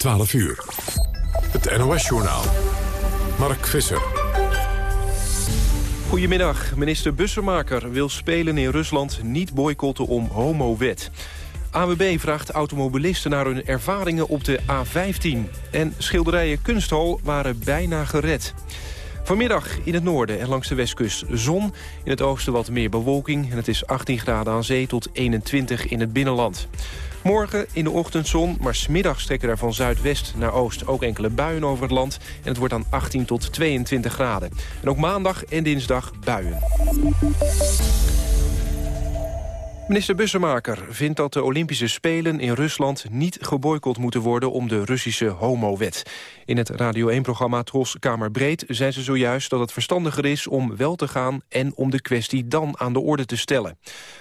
12 uur. Het NOS-journaal. Mark Visser. Goedemiddag. Minister Bussemaker wil spelen in Rusland niet boycotten om homo-wet. AWB vraagt automobilisten naar hun ervaringen op de A15. En schilderijen Kunsthal waren bijna gered. Vanmiddag in het noorden en langs de westkust zon. In het oosten wat meer bewolking. En het is 18 graden aan zee tot 21 in het binnenland. Morgen in de ochtendzon, maar smiddag strekken er van zuidwest naar oost ook enkele buien over het land. En het wordt dan 18 tot 22 graden. En ook maandag en dinsdag buien. Minister Bussemaker vindt dat de Olympische Spelen in Rusland niet geboycott moeten worden om de Russische homowet. In het Radio 1-programma Tros Kamerbreed zei ze zojuist dat het verstandiger is om wel te gaan en om de kwestie dan aan de orde te stellen.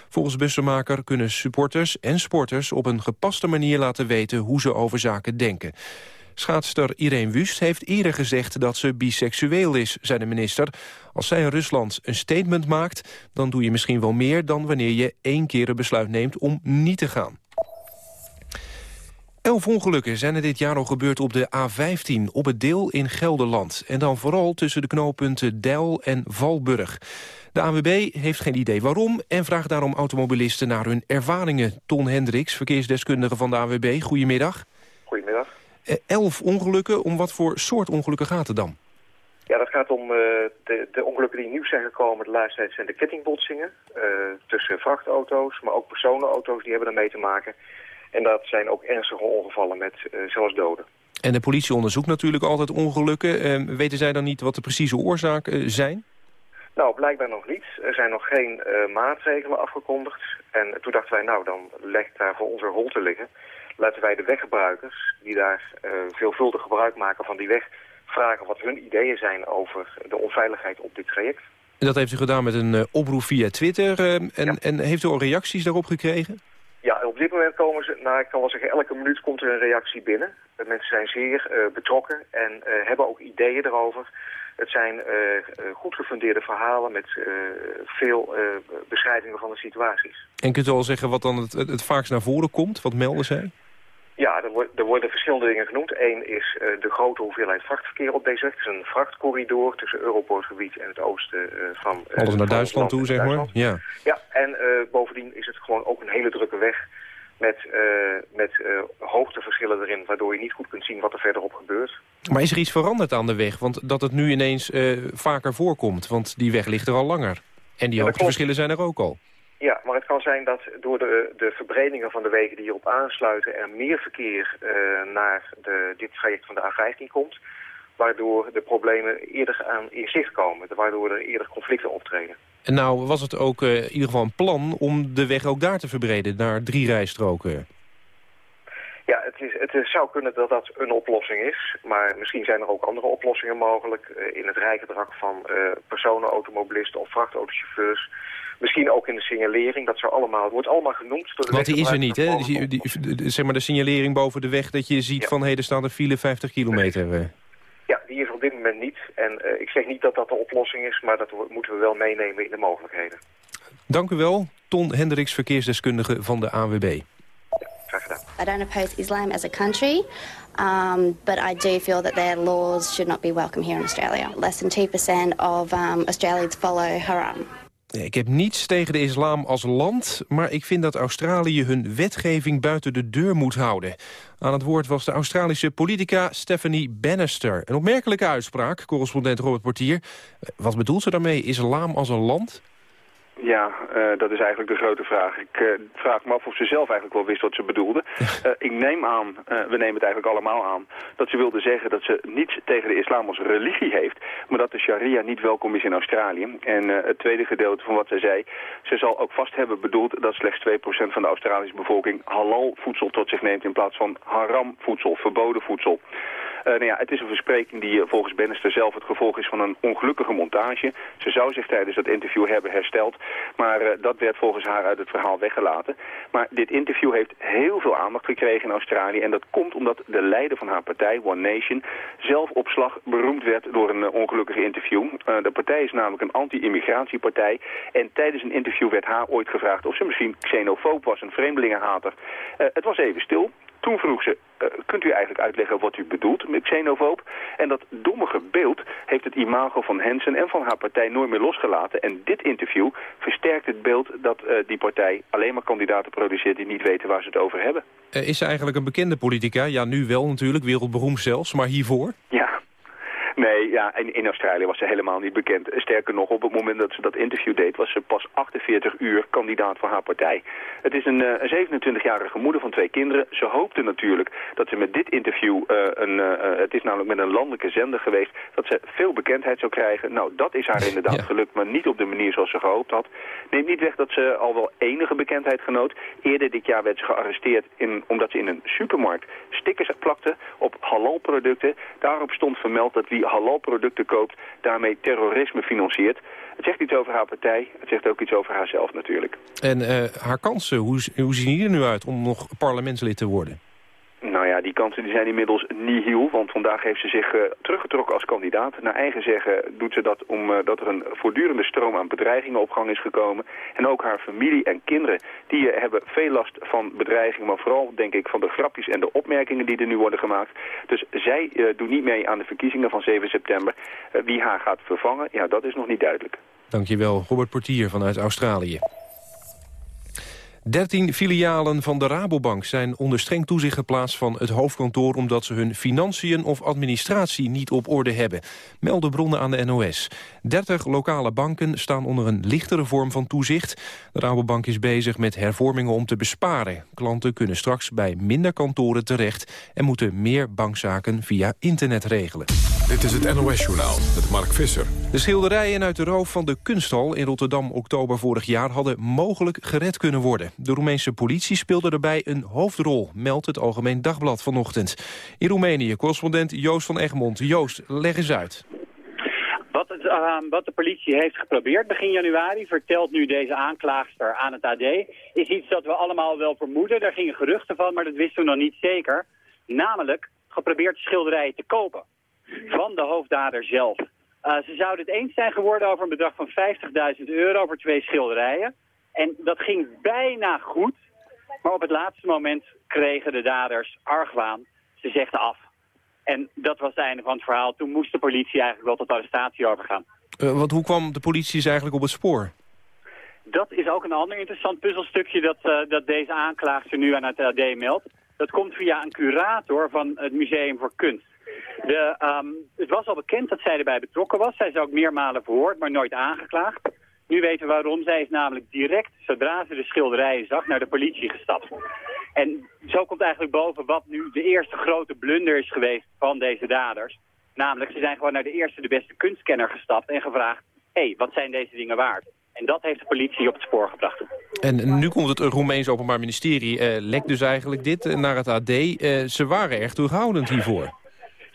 Volgens Bussemaker kunnen supporters en sporters op een gepaste manier laten weten hoe ze over zaken denken. Schaatster Irene Wust heeft eerder gezegd dat ze biseksueel is, zei de minister. Als zij in Rusland een statement maakt, dan doe je misschien wel meer... dan wanneer je één keer een besluit neemt om niet te gaan. Elf ongelukken zijn er dit jaar al gebeurd op de A15, op het deel in Gelderland. En dan vooral tussen de knooppunten Deil en Valburg. De ANWB heeft geen idee waarom en vraagt daarom automobilisten naar hun ervaringen. Ton Hendricks, verkeersdeskundige van de ANWB, goedemiddag. Goedemiddag. Eh, elf ongelukken. Om wat voor soort ongelukken gaat het dan? Ja, dat gaat om uh, de, de, ongelukken die nieuw zijn gekomen de laatste tijd zijn de kettingbotsingen uh, tussen vrachtauto's, maar ook personenauto's die hebben ermee te maken. En dat zijn ook ernstige ongevallen met uh, zelfs doden. En de politie onderzoekt natuurlijk altijd ongelukken. weten zij dan niet wat de precieze oorzaken zijn? Nou, blijkbaar nog niet. Er zijn nog geen maatregelen afgekondigd. En toen dachten wij, nou, dan ligt daar voor onze rol te liggen laten wij de weggebruikers, die daar uh, veelvuldig gebruik maken van die weg, vragen wat hun ideeën zijn over de onveiligheid op dit traject. En dat heeft u gedaan met een uh, oproep via Twitter. Uh, en, en, heeft u al reacties daarop gekregen? Ja, op dit moment komen ze, nou ik kan wel zeggen, elke minuut komt er een reactie binnen. De mensen zijn zeer betrokken en hebben ook ideeën erover. Het zijn goed gefundeerde verhalen met veel beschrijvingen van de situaties. En kunt u al zeggen wat dan het, het, het vaakst naar voren komt? Wat melden zij? Ja, er, er, worden verschillende dingen genoemd. Eén is uh, de grote hoeveelheid vrachtverkeer op deze weg. Het is een vrachtcorridor tussen Europoortgebied en het oosten uh, van... Uh, Alles naar Duitsland toe, zeg maar. Ja, ja en bovendien is het gewoon ook een hele drukke weg met, met hoogteverschillen erin... waardoor je niet goed kunt zien wat er verderop gebeurt. Maar is er iets veranderd aan de weg? Want dat het nu ineens vaker voorkomt, want die weg ligt er al langer. En die ja, hoogteverschillen zijn er ook al. Ja, maar het kan zijn dat door de, de verbredingen van de wegen die hierop aansluiten... er meer verkeer uh, naar de, dit traject van de A15 komt... waardoor de problemen eerder aan in zicht komen. Waardoor er eerder conflicten optreden. En nou was het ook uh, in ieder geval een plan om de weg ook daar te verbreden... naar drie rijstroken. Ja, het, is, het zou kunnen dat dat een oplossing is. Maar misschien zijn er ook andere oplossingen mogelijk. Uh, in het rijgedrag van personen, automobilisten of vrachtautochauffeurs Misschien ook in de signalering. Dat zou allemaal, het wordt allemaal genoemd. Door de Want die is er niet, hè? Die, die, zeg maar de signalering boven de weg dat je ziet van... hé, er staan er file 50 kilometer. Uh. Ja, die is op dit moment niet. En uh, ik zeg niet dat dat de oplossing is... maar dat moeten we wel meenemen in de mogelijkheden. Dank u wel. Ton Hendricks, verkeersdeskundige van de ANWB. Graag gedaan. I don't oppose Islam as a country, um, but I do feel that their laws should not be welcome here in Australia. Less than 2% of um, Australians follow Haram. Ik heb niets tegen de islam als land, maar ik vind dat Australië hun wetgeving buiten de deur moet houden. Aan het woord was de Australische politica Stephanie Bannister. Een opmerkelijke uitspraak, correspondent Robert Portier. Wat bedoelt ze daarmee? Islam als een land? Ja, uh, dat is eigenlijk de grote vraag. Ik uh, vraag me af of ze zelf eigenlijk wel wist wat ze bedoelde. Uh, ik neem aan, we nemen het eigenlijk allemaal aan, dat ze wilde zeggen dat ze niets tegen de islam als religie heeft, maar dat de sharia niet welkom is in Australië. En het tweede gedeelte van wat zij zei, ze zal ook vast hebben bedoeld dat slechts 2% van de Australische bevolking halal voedsel tot zich neemt in plaats van haram voedsel, verboden voedsel. Uh, nou ja, het is een verspreking die uh, volgens Bannister zelf het gevolg is van een ongelukkige montage. Ze zou zich tijdens dat interview hebben hersteld, maar uh, dat werd volgens haar uit het verhaal weggelaten. Maar dit interview heeft heel veel aandacht gekregen in Australië en dat komt omdat de leider van haar partij, One Nation, zelf op slag beroemd werd door een ongelukkig interview. de partij is namelijk een anti-immigratiepartij en tijdens een interview werd haar ooit gevraagd of ze misschien xenofoob was, een vreemdelingenhater. het was even stil. Toen vroeg ze, uh, kunt u eigenlijk uitleggen wat u bedoelt met xenofoob? En dat dommige beeld heeft het imago van Hensen en van haar partij nooit meer losgelaten. En dit interview versterkt het beeld dat uh, die partij alleen maar kandidaten produceert die niet weten waar ze het over hebben. Uh, is ze eigenlijk een bekende politica? Ja, nu wel natuurlijk, wereldberoemd zelfs, maar hiervoor? Ja, Nee, ja, in, in Australië was ze helemaal niet bekend. Sterker nog, op het moment dat ze dat interview deed... was ze pas 48 uur kandidaat voor haar partij. Het is een, uh, een 27-jarige moeder van twee kinderen. Ze hoopte natuurlijk dat ze met dit interview... Uh, een, uh, het is namelijk met een landelijke zender geweest... dat ze veel bekendheid zou krijgen. Nou, dat is haar inderdaad ja. gelukt, maar niet op de manier zoals ze gehoopt had. Neemt niet weg dat ze al wel enige bekendheid genoot. Eerder dit jaar werd ze gearresteerd in, omdat ze in een supermarkt stickers plakte op halalproducten. Daarop stond vermeld dat wie halalproducten koopt, daarmee terrorisme financiert. Het zegt iets over haar partij, het zegt ook iets over haarzelf natuurlijk. En uh, haar kansen, hoe, hoe zien die er nu uit om nog parlementslid te worden? Nou ja, die kansen die zijn inmiddels nihil, want vandaag heeft ze zich uh, teruggetrokken als kandidaat. Naar eigen zeggen doet ze dat omdat uh, er een voortdurende stroom aan bedreigingen op gang is gekomen. En ook haar familie en kinderen, die uh, hebben veel last van bedreigingen, maar vooral denk ik van de grapjes en de opmerkingen die er nu worden gemaakt. Dus zij doet niet mee aan de verkiezingen van 7 september. wie haar gaat vervangen, ja dat is nog niet duidelijk. Dankjewel, Robert Portier vanuit Australië. 13 filialen van de Rabobank zijn onder streng toezicht geplaatst van het hoofdkantoor omdat ze hun financiën of administratie niet op orde hebben, melden bronnen aan de NOS. 30 lokale banken staan onder een lichtere vorm van toezicht. De Rabobank is bezig met hervormingen om te besparen. Klanten kunnen straks bij minder kantoren terecht en moeten meer bankzaken via internet regelen. Dit is het NOS-journaal met Mark Visser. De schilderijen uit de roof van de kunsthal in Rotterdam oktober vorig jaar hadden mogelijk gered kunnen worden. De Roemeense politie speelde erbij een hoofdrol, meldt het Algemeen Dagblad vanochtend. In Roemenië, correspondent Joost van Egmond. Joost, leg eens uit. Wat, het, uh, wat, de politie heeft geprobeerd begin januari, vertelt nu deze aanklaagster aan het AD, is iets dat we allemaal wel vermoeden. Daar gingen geruchten van, maar dat wisten we nog niet zeker. Namelijk geprobeerd schilderijen te kopen van de hoofddader zelf. Uh, ze zouden het eens zijn geworden over een bedrag van 50.000 euro voor twee schilderijen. En dat ging bijna goed, maar op het laatste moment kregen de daders argwaan. Ze zegden af. En dat was het einde van het verhaal. Toen moest de politie eigenlijk wel tot arrestatie overgaan. Uh, want hoe kwam de politie dus eigenlijk op het spoor? Dat is ook een ander interessant puzzelstukje dat, uh, dat deze aanklaagster nu aan het AD meldt. Dat komt via een curator van het Museum voor Kunst. De, um, het was al bekend dat zij erbij betrokken was. Zij is ook meermalen verhoord, maar nooit aangeklaagd. Nu weten we waarom. Zij is namelijk direct, zodra ze de schilderijen zag, naar de politie gestapt. En zo komt eigenlijk boven wat nu de eerste grote blunder is geweest van deze daders. Namelijk, ze zijn gewoon naar de eerste, de beste kunstkenner gestapt en gevraagd... hé, hey, wat zijn deze dingen waard? En dat heeft de politie op het spoor gebracht. En nu komt het Roemeens Openbaar Ministerie, uh, lekt dus eigenlijk dit naar het AD. Uh, ze waren erg terughoudend hiervoor.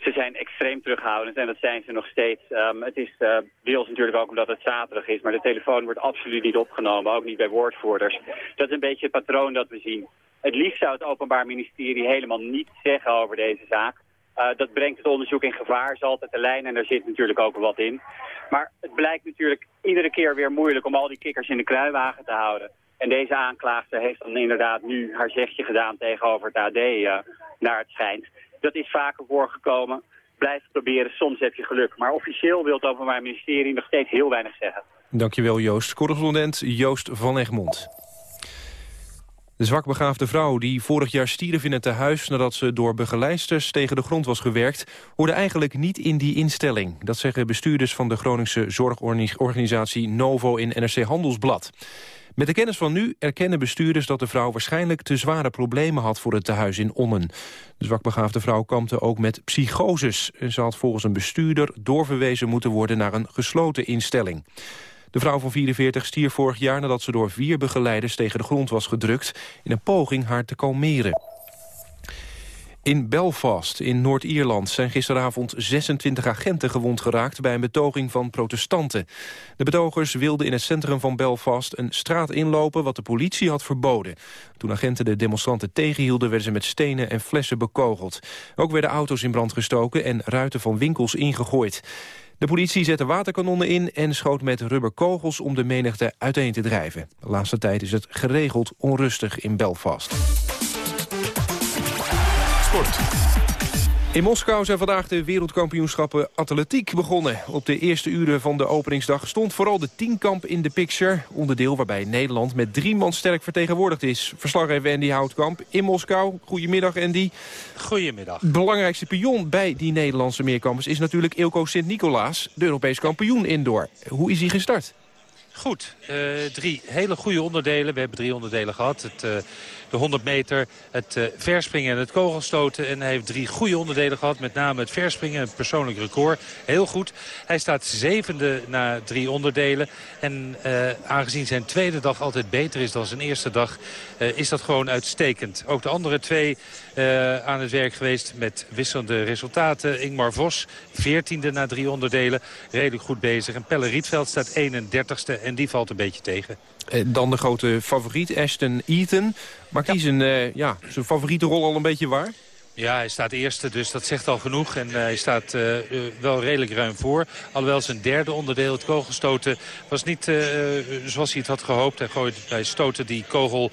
Ze zijn extreem terughoudend en dat zijn ze nog steeds. Um, het is uh, deels natuurlijk ook omdat het zaterdag is, maar de telefoon wordt absoluut niet opgenomen, ook niet bij woordvoerders. Dat is een beetje het patroon dat we zien. Het liefst zou het Openbaar Ministerie helemaal niets zeggen over deze zaak. Uh, dat brengt het onderzoek in gevaar, is altijd de lijn en daar zit natuurlijk ook wat in. Maar het blijkt natuurlijk iedere keer weer moeilijk om al die kikkers in de kruiwagen te houden. En deze aanklaagster heeft dan inderdaad nu haar zegje gedaan tegenover het AD, uh, naar het schijnt. Dat is vaker voorgekomen. Blijf proberen, soms heb je geluk. Maar officieel wil het Openbaar Ministerie nog steeds heel weinig zeggen. Dankjewel Joost. Correspondent Joost van Egmond. De zwakbegaafde vrouw die vorig jaar stierf in het tehuis... nadat ze door begeleidsters tegen de grond was gewerkt... hoorde eigenlijk niet in die instelling. Dat zeggen bestuurders van de Groningse zorgorganisatie Novo in NRC Handelsblad. Met de kennis van nu erkennen bestuurders dat de vrouw waarschijnlijk te zware problemen had voor het tehuis in Onnen. De zwakbegaafde vrouw kampte ook met psychoses. En ze had volgens een bestuurder doorverwezen moeten worden naar een gesloten instelling. De vrouw van 44 stierf vorig jaar nadat ze door vier begeleiders tegen de grond was gedrukt... in een poging haar te kalmeren. In Belfast, in Noord-Ierland, zijn gisteravond 26 agenten gewond geraakt bij een betoging van protestanten. De betogers wilden in het centrum van Belfast een straat inlopen wat de politie had verboden. Toen agenten de demonstranten tegenhielden werden ze met stenen en flessen bekogeld. Ook werden auto's in brand gestoken en ruiten van winkels ingegooid. De politie zette waterkanonnen in en schoot met rubberkogels om de menigte uiteen te drijven. De laatste tijd is het geregeld onrustig in Belfast. Sport. In Moskou zijn vandaag de wereldkampioenschappen atletiek begonnen. Op de eerste uren van de openingsdag stond vooral de tienkamp in de picture. Onderdeel waarbij Nederland met drie man sterk vertegenwoordigd is. Verslaggever Andy Houtkamp in Moskou. Goedemiddag Andy. Goedemiddag. Belangrijkste pion bij die Nederlandse meerkampers is natuurlijk Ilko Sint-Nicolaas. De Europees kampioen indoor. Hoe is hij gestart? Goed, uh, drie hele goede onderdelen. We hebben drie onderdelen gehad. Het, uh, de 100 meter, het uh, verspringen en het kogelstoten. En hij heeft drie goede onderdelen gehad. Met name het verspringen, een persoonlijk record. Heel goed. Hij staat zevende na drie onderdelen. En aangezien zijn tweede dag altijd beter is dan zijn eerste dag... is dat gewoon uitstekend. Ook de andere twee aan het werk geweest met wisselende resultaten. Ingmar Vos, veertiende na drie onderdelen. Redelijk goed bezig. En Pelle Rietveld staat 31ste en die valt een beetje tegen. Eh, dan de grote favoriet, Ashton Eaton. Maakt ja. hij zijn, ja, zijn favoriete rol al een beetje waar? Ja, hij staat eerste, dus dat zegt al genoeg. En uh, hij staat uh, uh, wel redelijk ruim voor. Alhoewel zijn derde onderdeel, het kogelstoten, was niet zoals hij het had gehoopt. Hij, gooit, hij stoten die kogel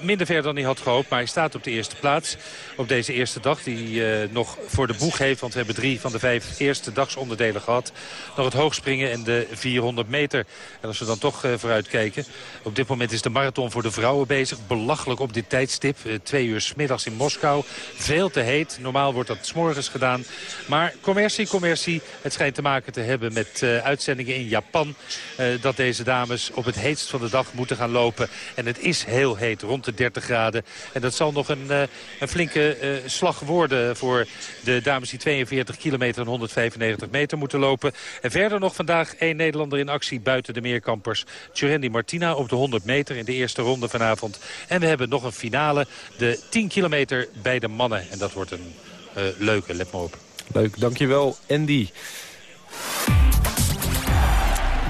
minder ver dan hij had gehoopt. Maar hij staat op de eerste plaats op deze eerste dag. Die nog voor de boeg heeft, want we hebben drie van de vijf eerste dagsonderdelen gehad. Nog het hoogspringen en de 400 meter. En als we dan toch vooruit kijken. Op dit moment is de marathon voor de vrouwen bezig. Belachelijk op dit tijdstip. twee uur s middags in Moskou. Veel heet. Normaal wordt dat s morgens gedaan. Maar commercie, commercie. Het schijnt te maken te hebben met uh, uitzendingen in Japan. Uh, dat deze dames op het heetst van de dag moeten gaan lopen. En het is heel heet, rond de 30 graden. En dat zal nog een, uh, een flinke slag worden voor de dames die 42 kilometer en 195 meter moeten lopen. En verder nog vandaag één Nederlander in actie buiten de meerkampers. Tjurendi Martina op de 100 meter in de eerste ronde vanavond. En we hebben nog een finale, de 10 kilometer bij de mannen. En dat dat wordt een uh, leuke, let maar op. Leuk, dankjewel Andy.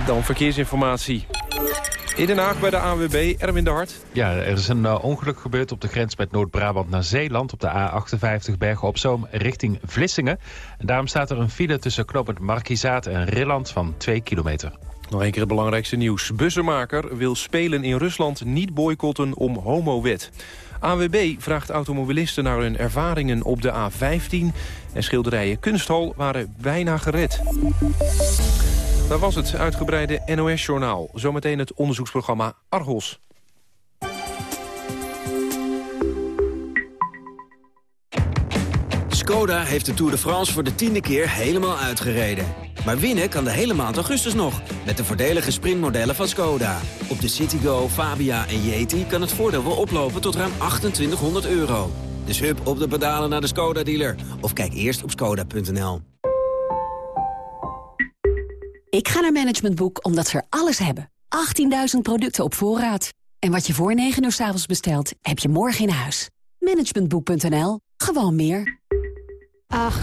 Dan verkeersinformatie. In Den Haag bij de ANWB, Erwin de Hart. Ja, er is een uh, ongeluk gebeurd op de grens met Noord-Brabant naar Zeeland... op de A58 Bergen op Zoom richting Vlissingen. En daarom staat er een file tussen knooppunt Markizaat en Rilland van 2 kilometer. Nog een keer het belangrijkste nieuws. Bussenmaker wil spelen in Rusland niet boycotten om homowet. AWB vraagt automobilisten naar hun ervaringen op de A15... en schilderijen Kunsthal waren bijna gered. Dat was het uitgebreide NOS-journaal. Zometeen het onderzoeksprogramma Argos. Skoda heeft de Tour de France voor de tiende keer helemaal uitgereden. Maar winnen kan de hele maand augustus nog, met de voordelige sprintmodellen van Skoda. Op de Citigo, Fabia en Yeti kan het voordeel wel oplopen tot ruim 2800 euro. Dus hup op de pedalen naar de Skoda-dealer. Of kijk eerst op skoda.nl. Ik ga naar Management Boek omdat ze er alles hebben. 18.000 producten op voorraad. En wat je voor 9 uur s avonds bestelt, heb je morgen in huis. Managementboek.nl. Gewoon meer. 8,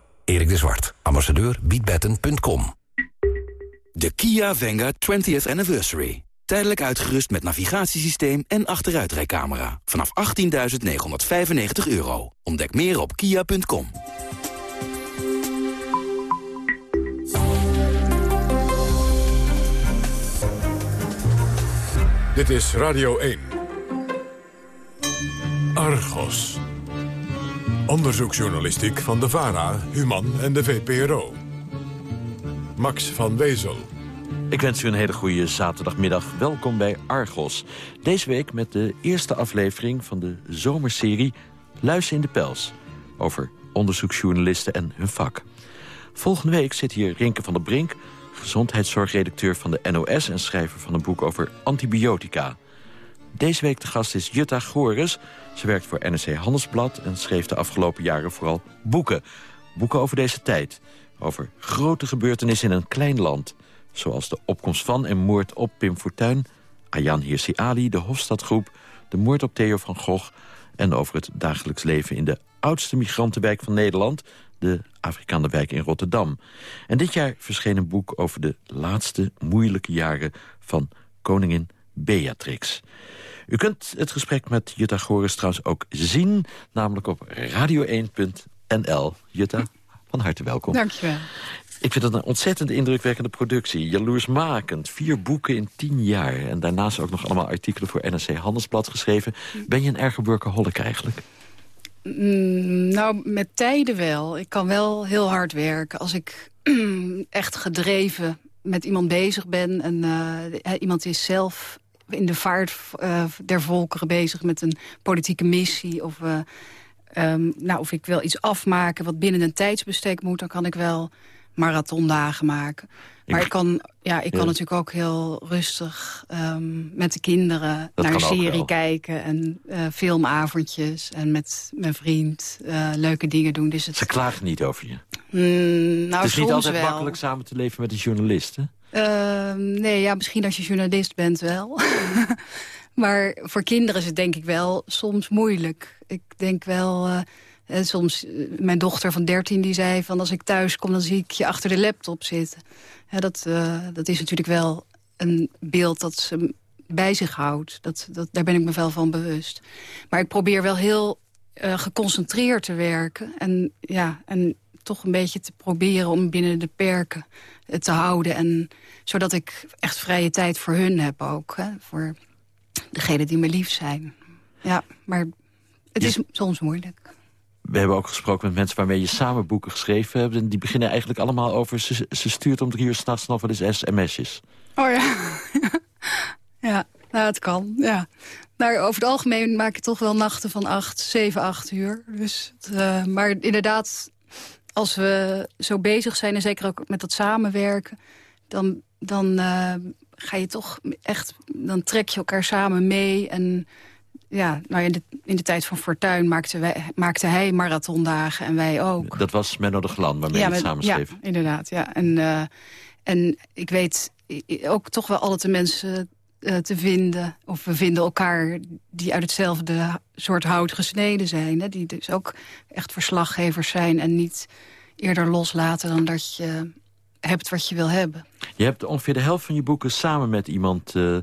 Erik de Zwart, ambassadeur biedbetten.com. De Kia Venga 20th Anniversary. Tijdelijk uitgerust met navigatiesysteem en achteruitrijcamera. Vanaf 18.995 euro. Ontdek meer op kia.com. Dit is Radio 1. Argos. Onderzoeksjournalistiek van de VARA, Human en de VPRO. Max van Wezel. Ik wens u een hele goede zaterdagmiddag. Welkom bij Argos. Deze week met de eerste aflevering van de zomerserie Luizen in de Pels. Over onderzoeksjournalisten en hun vak. Volgende week zit hier Rinke van der Brink... gezondheidszorgredacteur van de NOS... en schrijver van een boek over antibiotica. Deze week de gast is Jutta Gores. Ze werkt voor NRC Handelsblad en schreef de afgelopen jaren vooral boeken. Boeken over deze tijd. Over grote gebeurtenissen in een klein land. Zoals de opkomst van en moord op Pim Fortuyn... Ayan Hirsi Ali, de Hofstadgroep, de moord op Theo van Gogh... en over het dagelijks leven in de oudste migrantenwijk van Nederland... de Afrikaanderwijk in Rotterdam. En dit jaar verscheen een boek over de laatste moeilijke jaren van koningin Beatrix. U kunt het gesprek met Jutta Goris trouwens ook zien... namelijk op radio1.nl. Jutta, van harte welkom. Dankjewel. Ik vind het een ontzettend indrukwekkende productie. Jaloersmakend. Vier boeken in tien jaar. En daarnaast ook nog allemaal artikelen voor NRC Handelsblad geschreven. Ben je een erge workaholic eigenlijk? Mm, nou, met tijden wel. Ik kan wel heel hard werken. Als ik echt gedreven met iemand bezig ben... en uh, iemand is zelf in de vaart uh, der volkeren bezig met een politieke missie... of, uh, um, nou, of ik wil iets afmaken wat binnen een tijdsbestek moet... dan kan ik wel marathondagen maken. Maar ik, kan, ja, ik kan natuurlijk ook heel rustig um, met de kinderen naar een serie kijken... en uh, filmavondjes en met mijn vriend uh, leuke dingen doen. Dus het... Ze klagen niet over je? Mm, nou, het is niet altijd wel. makkelijk samen te leven met een journalist, hè? Uh, nee, ja, misschien als je journalist bent wel. maar voor kinderen is het denk ik wel soms moeilijk. Ik denk wel... En soms, eh, mijn dochter van 13 die zei van als ik thuis kom... dan zie ik je achter de laptop zitten. Dat, dat is natuurlijk wel een beeld dat ze bij zich houdt. Dat, dat, daar ben ik me wel van bewust. Maar ik probeer wel heel geconcentreerd te werken. En, ja, en toch een beetje te proberen om binnen de perken te houden. En, zodat ik echt vrije tijd voor hun heb ook. Hè, voor degenen die me lief zijn. Ja, maar het is soms moeilijk we hebben ook gesproken met mensen waarmee je samen boeken geschreven hebt. En die beginnen eigenlijk allemaal over... ze, ze stuurt om drie uur s'nachts nog wel eens sms'jes. Oh ja. ja, nou het kan, ja. Maar over het algemeen maak ik toch wel nachten van acht, zeven, acht uur. Dus, uh, maar inderdaad, als we zo bezig zijn... en zeker ook met dat samenwerken... dan, dan uh, ga je toch echt... dan trek je elkaar samen mee en ja, nou in de, in de tijd van Fortuin maakte, wij, maakte hij marathondagen en wij ook. Dat was Menno de Glan waarmee ja, je het samen schreef. Ja, inderdaad. Ja. En, uh, en ik weet ook toch wel altijd de mensen uh, te vinden... of we vinden elkaar die uit hetzelfde soort hout gesneden zijn. Hè, die dus ook echt verslaggevers zijn en niet eerder loslaten... dan dat je hebt wat je wil hebben. Je hebt ongeveer de helft van je boeken samen met iemand... Uh,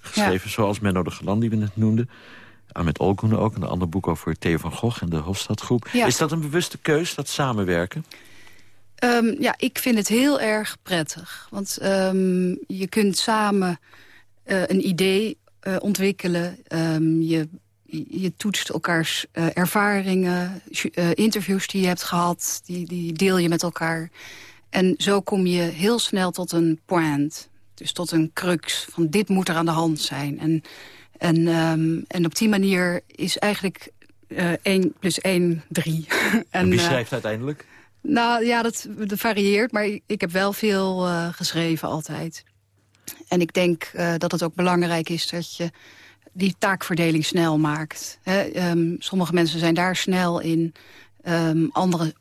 geschreven, zoals Menno de Glan, die we net noemden. Ahmed Olgun ook, een ander boek over Theo van Gogh en de Hofstadgroep. Is dat een bewuste keus, dat samenwerken? Um, ja, ik vind het heel erg prettig. Want um, je kunt samen uh, een idee uh, ontwikkelen. Um, je, je toetst elkaars uh, ervaringen, interviews die je hebt gehad. Die, die deel je met elkaar. En zo kom je heel snel tot een point. Dus tot een crux van dit moet er aan de hand zijn. En en, um, en op die manier is eigenlijk uh, 1 plus 1 3. en, wie schrijft uiteindelijk? Nou ja, dat, dat, varieert, maar ik heb wel veel geschreven altijd. En ik denk uh, dat het ook belangrijk is dat je die taakverdeling snel maakt. Um, sommige mensen zijn daar snel in. Um, anderen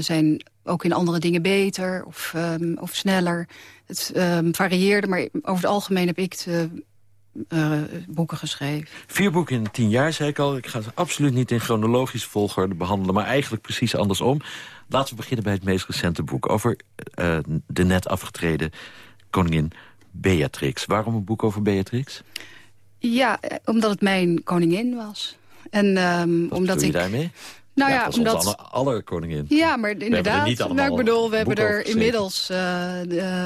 zijn ook in andere dingen beter of, of sneller. Het varieerde, maar over het algemeen heb ik de uh, boeken geschreven. Vier boeken in tien jaar, zei ik al. Ik ga ze absoluut niet in chronologisch volgorde behandelen... maar eigenlijk precies andersom. Laten we beginnen bij het meest recente boek... over de net afgetreden koningin Beatrix. Waarom een boek over Beatrix? Ja, eh, omdat het mijn koningin was. En um, Wat omdat je ik daarmee? Nou ja, ja dat omdat... Alle, aller koningin. Ja, maar inderdaad. Nou, ik bedoel, we hebben er inmiddels uh,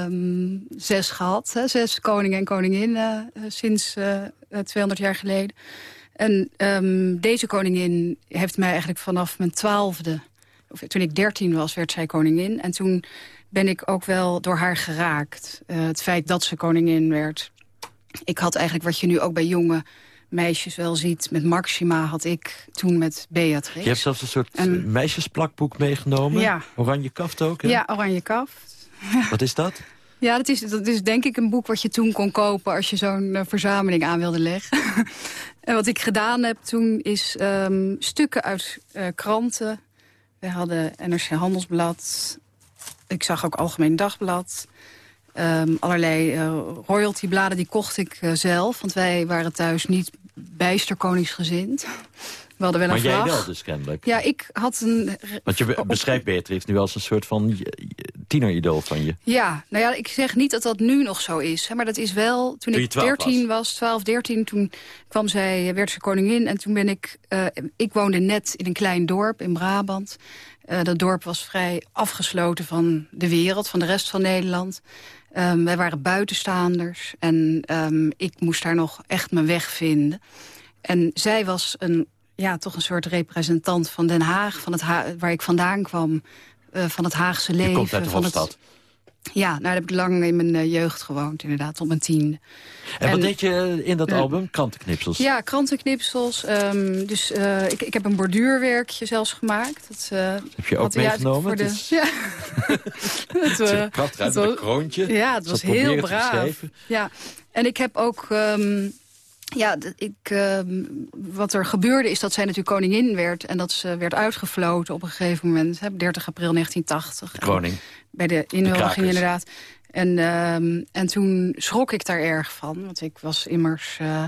um, zes gehad. Hè, zes koningen en koninginnen uh, sinds uh, 200 jaar geleden. En um, deze koningin heeft mij eigenlijk vanaf mijn twaalfde... Of, toen ik dertien was, werd zij koningin. En toen ben ik ook wel door haar geraakt. Uh, het feit dat ze koningin werd. Ik had eigenlijk wat je nu ook bij jonge meisjes wel ziet. Met Maxima had ik toen met Beatrix. Je hebt zelfs een soort En- meisjesplakboek meegenomen. Ja. Oranje kaft ook, hè? Ja, Oranje Kaft. Wat is dat? Ja, dat is, dat is denk ik een boek wat je toen kon kopen... als je zo'n eh, verzameling aan wilde leggen. en wat ik gedaan heb toen is ehm, stukken uit eh, kranten. We hadden NRC Handelsblad. Ik zag ook Algemeen Dagblad. Ehm, allerlei eh, royaltybladen, die kocht ik eh, zelf. Want wij waren thuis niet bijster koningsgezind. We hadden wel een Maar jij wel dus kennelijk. Ja, ik had een... Want je be- beschrijft Beatrix nu als een soort van tieneridool van je. Ja, nou ja, ik zeg niet dat dat nu nog zo is. Hè, maar dat is wel, toen, ik 12 13 was. 12, 13, toen kwam zij, werd ze koningin. En toen ben ik, eh, ik woonde net in een klein dorp in Brabant. Eh, dat dorp was vrij afgesloten van de wereld, van de rest van Nederland. Ehm, wij waren buitenstaanders en ehm, ik moest daar nog echt mijn weg vinden. En zij was een, ja, toch een soort representant van Den Haag, van het Ha- waar ik vandaan kwam. eh, van het Haagse leven. Je komt uit de van het- ja, nou, daar heb ik lang in mijn eh, jeugd gewoond, inderdaad, tot mijn tiende. En, wat deed je in dat Ja. album? Krantenknipsels. Ja, krantenknipsels. ehm, dus eh, ik, ik heb een borduurwerkje zelfs gemaakt. Dat, eh, Heb je ook ja, meegenomen? Het is- ja. Eh, kat eruit het kroontje. Ja, het was dat heel braaf. Ja, en ik heb ook... ehm, ja, ik, ehm, wat er gebeurde is dat zij natuurlijk koningin werd... en dat ze werd uitgefloten op een gegeven moment, hè, 30 april 1980. De kroning. Bij de inhuldiging inderdaad. En, ehm, en toen schrok ik daar erg van. Want ik was immers eh,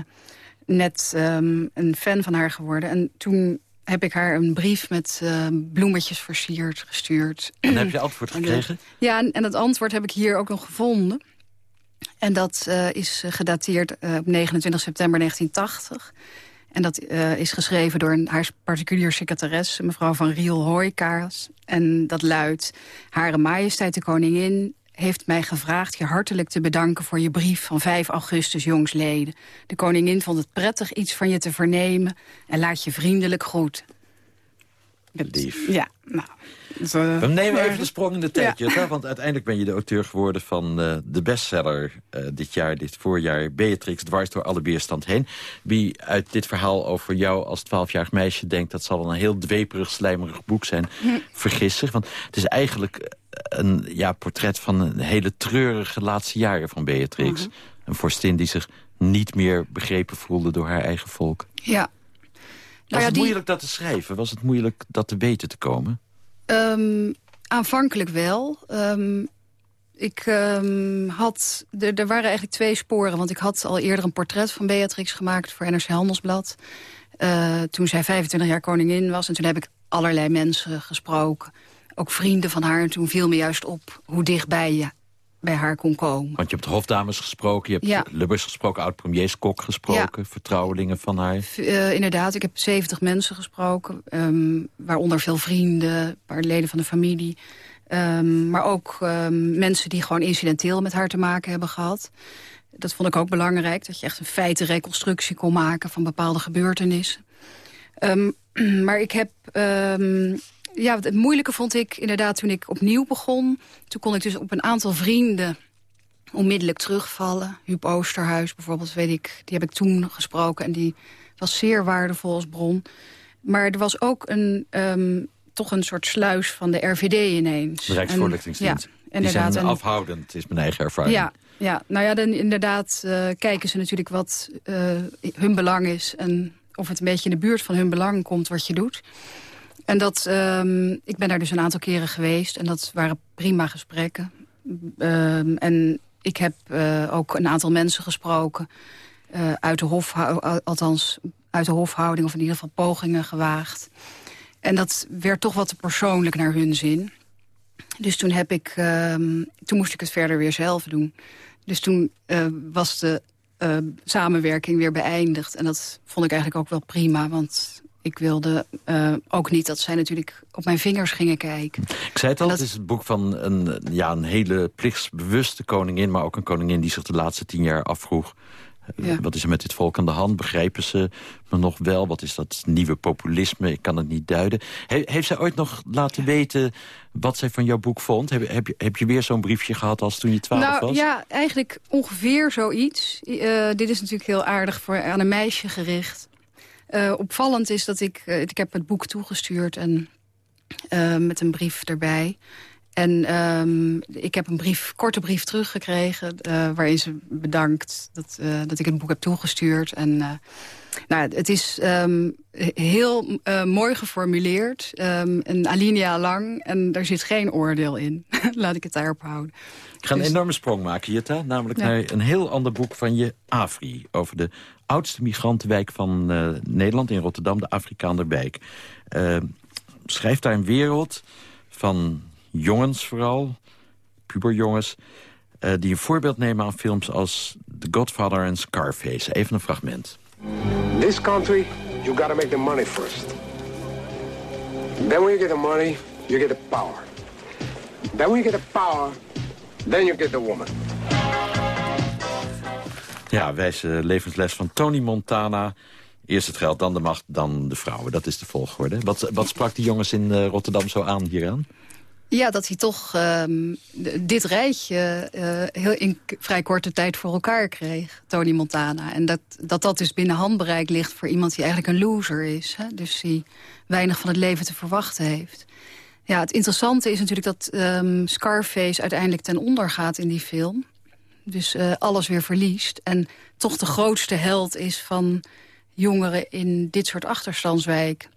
net ehm, een fan van haar geworden. En toen heb ik haar een brief met eh, bloemetjes versierd gestuurd. En heb je antwoord En, gekregen? Ja, en, en dat antwoord heb ik hier ook nog gevonden. En dat eh, is gedateerd eh, op 29 september 1980. En dat eh, is geschreven door een, haar particulier secretaresse, mevrouw van Riel Hooikaas. En dat luidt, Hare Majesteit de Koningin heeft mij gevraagd je hartelijk te bedanken voor je brief van 5 augustus jongsleden. De koningin vond het prettig iets van je te vernemen en laat je vriendelijk groeten. Lief. Ja, nou. Eh, We nemen even de sprong in de tijd, Ja. Jutta, want uiteindelijk ben je de auteur geworden van eh, de bestseller eh, dit jaar, dit voorjaar, Beatrix, dwars door alle weerstand heen. Wie uit dit verhaal over jou als twaalfjarig meisje denkt, dat zal wel een heel dweperig, slijmerig boek zijn, vergis zich. Want het is eigenlijk een ja, portret van een hele treurige laatste jaren van Beatrix. Mhm. Een vorstin die zich niet meer begrepen voelde door haar eigen volk. Ja. Was Nou ja, het die- moeilijk dat te schrijven? Was het moeilijk dat te weten te komen? Ehm, aanvankelijk wel. Ehm, ik ehm, had... Er, waren eigenlijk twee sporen. Want ik had al eerder een portret van Beatrix gemaakt... voor NRC Handelsblad. eh, toen zij 25 jaar koningin was. En toen heb ik allerlei mensen gesproken. Ook vrienden van haar. En toen viel me juist op hoe dichtbij je bij haar kon komen. Want je hebt hofdames gesproken, je hebt Ja. Lubbers gesproken... oud-premiers Kok gesproken, vertrouwelingen van haar. Eh, inderdaad, ik heb 70 mensen gesproken. ehm, waaronder veel vrienden, een paar leden van de familie. Ehm, maar ook ehm, mensen die gewoon incidenteel met haar te maken hebben gehad. Dat vond ik ook belangrijk, dat je echt een feitenreconstructie kon maken van bepaalde gebeurtenissen. Maar ik heb... ja, het moeilijke vond ik inderdaad toen ik opnieuw begon. Toen kon ik dus op een aantal vrienden onmiddellijk terugvallen. Huub Oosterhuis bijvoorbeeld, weet ik, die heb ik toen gesproken... en die was zeer waardevol als bron. Maar er was ook een, ehm, toch een soort sluis van de RVD ineens. De Rijksvoorlichtingsdienst. En, ja, Die inderdaad. zijn En- afhoudend, is mijn eigen ervaring. ja, ja, nou ja, dan inderdaad eh, kijken ze natuurlijk wat eh, hun belang is... en of het een beetje in de buurt van hun belang komt wat je doet. En dat, ehm, ik ben daar dus een aantal keren geweest en dat waren prima gesprekken. Ehm, en ik heb eh, ook een aantal mensen gesproken eh, uit de hofhouding, althans uit de hofhouding... of in ieder geval pogingen gewaagd. En dat werd toch wat te persoonlijk naar hun zin. Dus toen, heb ik, ehm, toen moest ik het verder weer zelf doen. Dus toen eh, was de samenwerking weer beëindigd. En dat vond ik eigenlijk ook wel prima. Want ik wilde eh, ook niet dat zij natuurlijk op mijn vingers gingen kijken. Ik zei het al, dat- het is het boek van een, ja, een hele plichtsbewuste koningin... maar ook een koningin die zich de laatste tien jaar afvroeg... Eh, wat is er met dit volk aan de hand? Begrijpen ze me nog wel? Wat is dat nieuwe populisme? Ik kan het niet duiden. heeft zij ooit nog laten weten wat zij van jouw boek vond? Heb, heb, je, heb je weer zo'n briefje gehad als toen je twaalf nou, was? Ja, eigenlijk ongeveer zoiets. Uh, dit is natuurlijk heel aardig voor, aan een meisje gericht. Uh, opvallend is dat ik... ik heb het boek toegestuurd en met een brief erbij... En um, ik heb een brief, korte brief teruggekregen... Uh, waarin ze bedankt dat, uh, dat ik het boek heb toegestuurd. En uh, nou, het is um, heel mooi geformuleerd. Um, een alinea lang. En daar zit geen oordeel in. Laat ik het daarop houden. Ik ga een dus... enorme sprong maken, Jutta. Namelijk ja. naar een heel ander boek van je, Afri. Over de oudste migrantenwijk van Nederland in Rotterdam. De Afrikaanderwijk. schrijft daar een wereld van jongens vooral, puberjongens... Uh, die een voorbeeld nemen aan films als The Godfather en Scarface. Even een fragment. This country, you gotta make the money first. Then when you get the money, you get the power. Then when you get the power, then you get the woman. Ja, wijze levensles van Tony Montana. Eerst het geld, dan de macht, dan de vrouwen. Dat is de volgorde. Wat, wat sprak die jongens in uh, Rotterdam zo aan hieraan? Ja, dat hij toch um, dit rijtje uh, heel in vrij korte tijd voor elkaar kreeg, Tony Montana. En dat, dat dat dus binnen handbereik ligt voor iemand die eigenlijk een loser is. Hè? Dus die weinig van het leven te verwachten heeft. Ja, het interessante is natuurlijk dat um, Scarface uiteindelijk ten onder gaat in die film. Dus uh, alles weer verliest. En toch de grootste held is van jongeren in dit soort achterstandswijk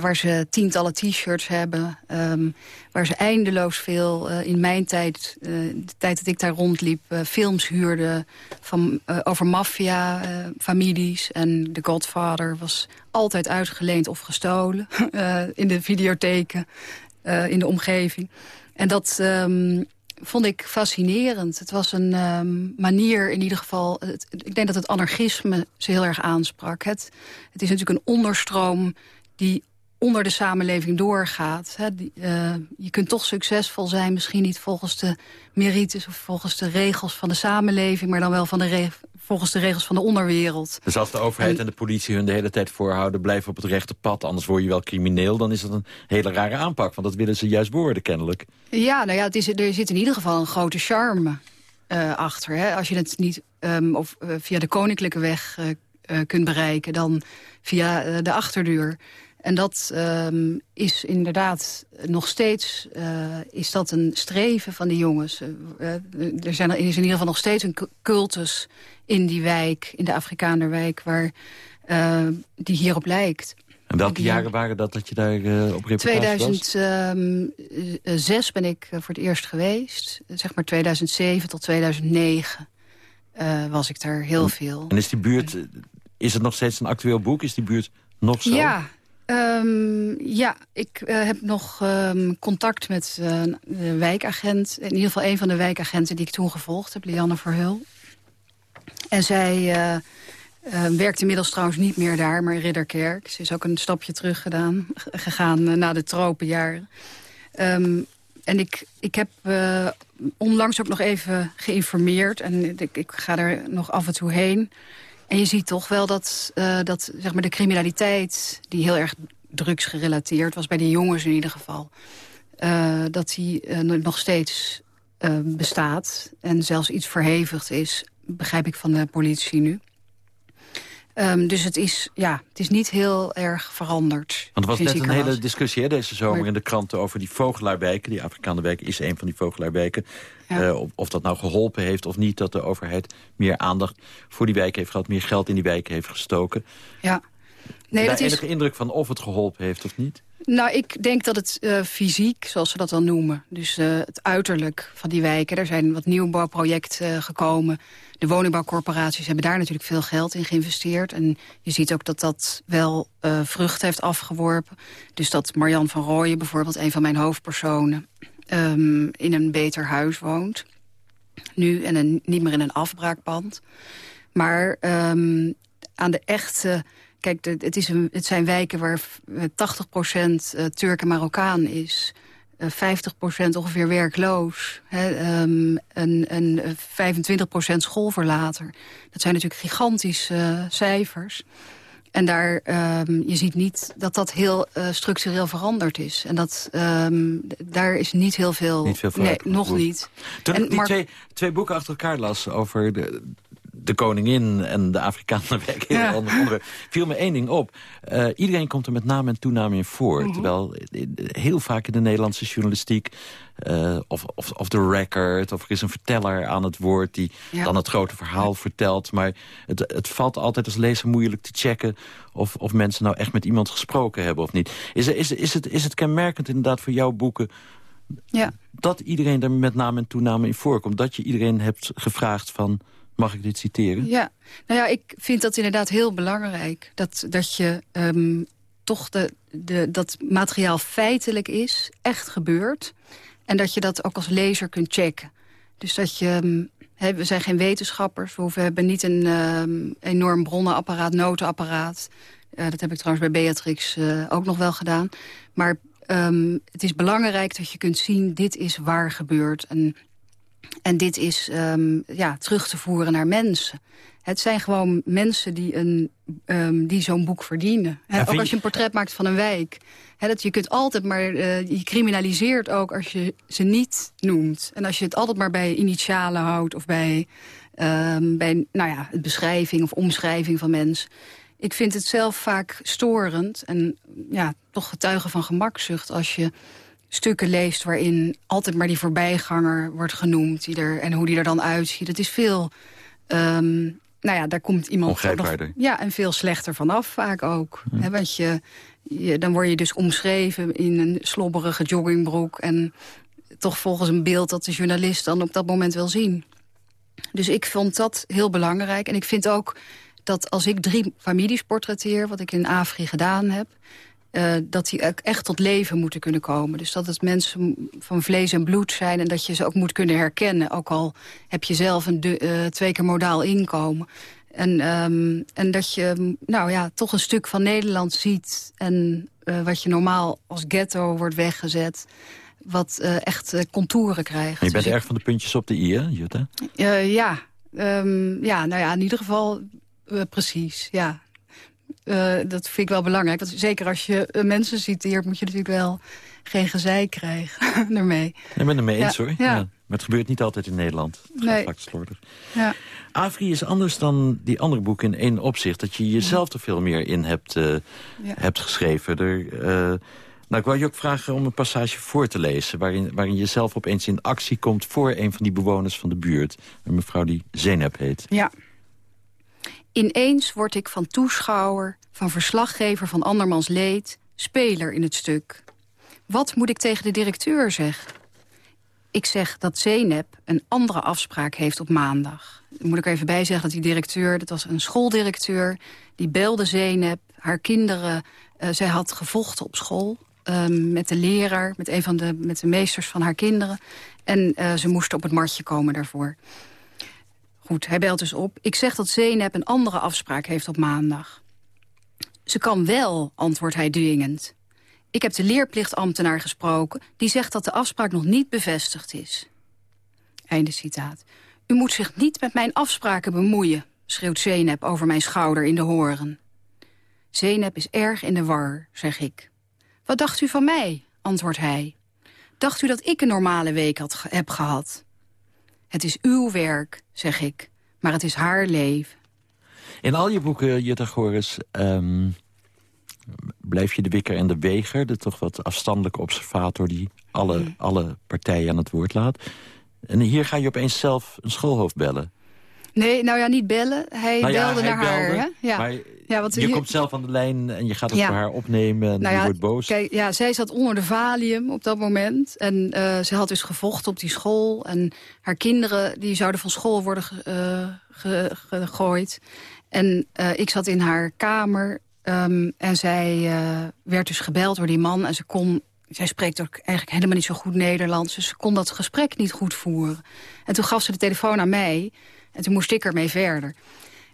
waar ze tientallen t-shirts hebben. Um, waar ze eindeloos veel, uh, in mijn tijd, uh, de tijd dat ik daar rondliep... Films huurden van, over maffia-families. en The Godfather was altijd uitgeleend of gestolen... in de videotheken, in de omgeving. En dat um, vond ik fascinerend. Het was een um, manier in ieder geval... Het, ik denk dat het anarchisme ze heel erg aansprak. Het, het is natuurlijk een onderstroom die onder de samenleving doorgaat. Hè. Die, uh, je kunt toch succesvol zijn, misschien niet volgens de merites... of volgens de regels van de samenleving... maar dan wel van de volgens de regels van de onderwereld. Dus als de overheid en, en, de politie hun de hele tijd voorhouden... blijf op het rechte pad, anders word je wel crimineel... dan is dat een hele rare aanpak, want dat willen ze juist worden kennelijk. Ja, nou ja, het is, er zit in ieder geval een grote charme uh, achter. Hè. Als je het niet um, of, uh, via de koninklijke weg kunt bereiken... dan via de achterdeur... En dat um, is inderdaad nog steeds uh, is dat een streven van die jongens. Uh, er, zijn, er is in ieder geval nog steeds een cultus in die wijk, in de Afrikanerwijk... waar uh, die hierop lijkt. En welke jaren waren dat dat je daar op reportage 2006 was? ben ik voor het eerst geweest. Zeg maar 2007 tot 2009 was ik daar heel veel. En is die buurt, is het nog steeds een actueel boek? Is die buurt nog zo? Ja, Um, ja, ik uh, heb nog um, contact met uh, de wijkagent. In ieder geval een van de wijkagenten die ik toen gevolgd heb, Lianne Verhul. En zij uh, werkt inmiddels trouwens niet meer daar, maar in Ridderkerk. Ze is ook een stapje terug gedaan, gegaan na de tropenjaren. Um, en ik, ik heb onlangs ook nog even geïnformeerd. En ik, ik ga er nog af en toe heen. En je ziet toch wel dat, uh, dat zeg maar de criminaliteit... die heel erg drugsgerelateerd was, bij de jongens in ieder geval... Uh, dat die uh, nog steeds bestaat en zelfs iets verhevigd is... begrijp ik van de politie nu. Um, dus het is, ja, het is niet heel erg veranderd. Want er was net een hele discussie hè, deze zomer in de kranten... over die vogelaarwijken. Die Afrikaanse is een van die vogelaarwijken. Ja. Uh, of, dat nou geholpen heeft of niet... dat de overheid meer aandacht voor die wijken heeft gehad... meer geld in die wijken heeft gestoken. Ja. Nee, Daar dat enige is... indruk van of het geholpen heeft of niet? Nou, ik denk dat het uh, fysiek, zoals ze dat dan noemen... dus uh, het uiterlijk van die wijken... er zijn wat nieuwbouwprojecten gekomen de woningbouwcorporaties hebben daar natuurlijk veel geld in geïnvesteerd. En je ziet ook dat dat wel vrucht heeft afgeworpen. Dus dat Marian van Rooyen, bijvoorbeeld een van mijn hoofdpersonen... Um, in een beter huis woont. Nu en een, niet meer in een afbraakpand. Maar um, aan de echte... Kijk, het, is een, het zijn wijken waar 80% Turk en Marokkaan is... 50% ongeveer werkloos. Hè, um, en, en 25% schoolverlater. Dat zijn natuurlijk gigantische uh, cijfers. En daar, um, je ziet niet dat dat heel uh, structureel veranderd is. En dat, um, daar is niet heel veel... Niet veel nee, nog niet. Toen en, ik die twee, twee boeken achter elkaar las over de, de koningin en de Afrikanen werk heel Ja. andere, viel me één ding op. Uh, iedereen komt er met naam en toename in voor. Mhm. Terwijl eh, heel vaak in de Nederlandse journalistiek... Uh, of, of, of de record, of er is een verteller aan het woord... die Ja. dan het grote verhaal vertelt. Maar het, het valt altijd als lezer moeilijk te checken... Of, of mensen nou echt met iemand gesproken hebben of niet. Is, is, is, het, is het kenmerkend inderdaad voor jouw boeken... Ja. dat iedereen er met naam en toename in voorkomt? Dat je iedereen hebt gevraagd van... mag ik dit citeren? Ja, nou ja, ik vind dat inderdaad heel belangrijk. Dat, dat je ehm, toch de, de, dat materiaal feitelijk is, echt gebeurt. En dat je dat ook als lezer kunt checken. Dus dat je... ehm, we zijn geen wetenschappers. We hoeven, hebben niet een ehm, enorm bronnenapparaat, notenapparaat. Eh, dat heb ik trouwens bij Beatrix eh, ook nog wel gedaan. Maar het is belangrijk dat je kunt zien... dit is waar gebeurd. En en dit is ehm, ja, terug te voeren naar mensen. Het zijn gewoon mensen die, een, ehm, die zo'n boek verdienen. Ook als je een portret maakt van een wijk. Dat je kunt altijd maar... eh, je criminaliseert ook als je ze niet noemt. En als je het altijd maar bij initialen houdt... of bij, ehm, bij nou ja, het beschrijving of omschrijving van mensen. Ik vind het zelf vaak storend en ja, toch getuige van gemakzucht... als je stukken leest waarin altijd maar die voorbijganger wordt genoemd. Die er, en hoe die er dan uitziet. Het is veel... ehm, nou ja, daar komt iemand nog- ja, en veel slechter vanaf vaak ook. Hè, want je, je, dan word je dus omschreven in een slobberige joggingbroek... en toch volgens een beeld dat de journalist dan op dat moment wil zien. Dus ik vond dat heel belangrijk. En ik vind ook dat als ik drie families portretteer... wat ik in Afri gedaan heb... eh, dat die ook echt tot leven moeten kunnen komen. Dus dat het mensen van vlees en bloed zijn... en dat je ze ook moet kunnen herkennen. Ook al heb je zelf een du- eh, twee keer modaal inkomen. En, ehm, en dat je nou ja, toch een stuk van Nederland ziet... en eh, wat je normaal als ghetto wordt weggezet... wat echt contouren krijgt. En je bent Dus erg van de puntjes op de i, hè, Jutta? ja. Ehm, ja, nou ja, in ieder geval precies, ja. Eh, dat vind ik wel belangrijk. Want zeker als je eh, mensen citeert, moet je natuurlijk wel geen gezeik krijgen ermee. Ik ben het mee eens, Ja, hoor. ja. Maar het gebeurt niet altijd in Nederland. Het gaat Nee. vaak slordig. Ja. Afri is anders dan die andere boeken in één opzicht. Dat je jezelf er veel meer in hebt, eh, Ja. hebt geschreven. Er, nou, ik wou je ook vragen om een passage voor te lezen... waarin, waarin je zelf opeens in actie komt voor een van die bewoners van de buurt. Een mevrouw die Zeynep heet. Ja. Ineens word ik van toeschouwer, van verslaggever van andermans leed... speler in het stuk. Wat moet ik tegen de directeur zeggen? Ik zeg dat Zeynep een andere afspraak heeft op maandag. Moet ik even bij zeggen dat die directeur, dat was een schooldirecteur... die belde Zeynep, haar kinderen... eh, zij had gevochten op school ehm, met de leraar, met een van de, met de meesters van haar kinderen. En eh, ze moesten op het matje komen daarvoor. Goed, hij belt dus op. Ik zeg dat Zeynep een andere afspraak heeft op maandag. Ze kan wel, antwoordt hij dwingend. Ik heb de leerplichtambtenaar gesproken. Die zegt dat de afspraak nog niet bevestigd is. Einde citaat. U moet zich niet met mijn afspraken bemoeien, schreeuwt Zeynep over mijn schouder in de horen. Zeynep is erg in de war, zeg ik. Wat dacht u van mij, antwoordt hij. Dacht u dat ik een normale week had, heb gehad? Het is uw werk, zeg ik, maar het is haar leven. In al je boeken, Jutta Goris, ehm, blijf je de wikker en de weger... de toch wat afstandelijke observator die alle, Mm. alle partijen aan het woord laat. En hier ga je opeens zelf een schoolhoofd bellen. Nee, nou ja, niet bellen. Hij Nou ja, belde hij naar haar. Hè? Ja. Maar ja, want je hier- komt zelf aan de lijn en je gaat het Ja. voor haar opnemen... en Nou je ja, wordt boos. Kijk, ja, zij zat onder de valium op dat moment. En eh, ze had dus gevochten op die school. En haar kinderen die zouden van school worden eh, ge- gegooid. En eh, ik zat in haar kamer. ehm, en zij werd dus gebeld door die man. En ze kon... Zij spreekt ook eigenlijk helemaal niet zo goed Nederlands. Dus ze kon dat gesprek niet goed voeren. En toen gaf ze de telefoon aan mij. En toen moest ik ermee verder.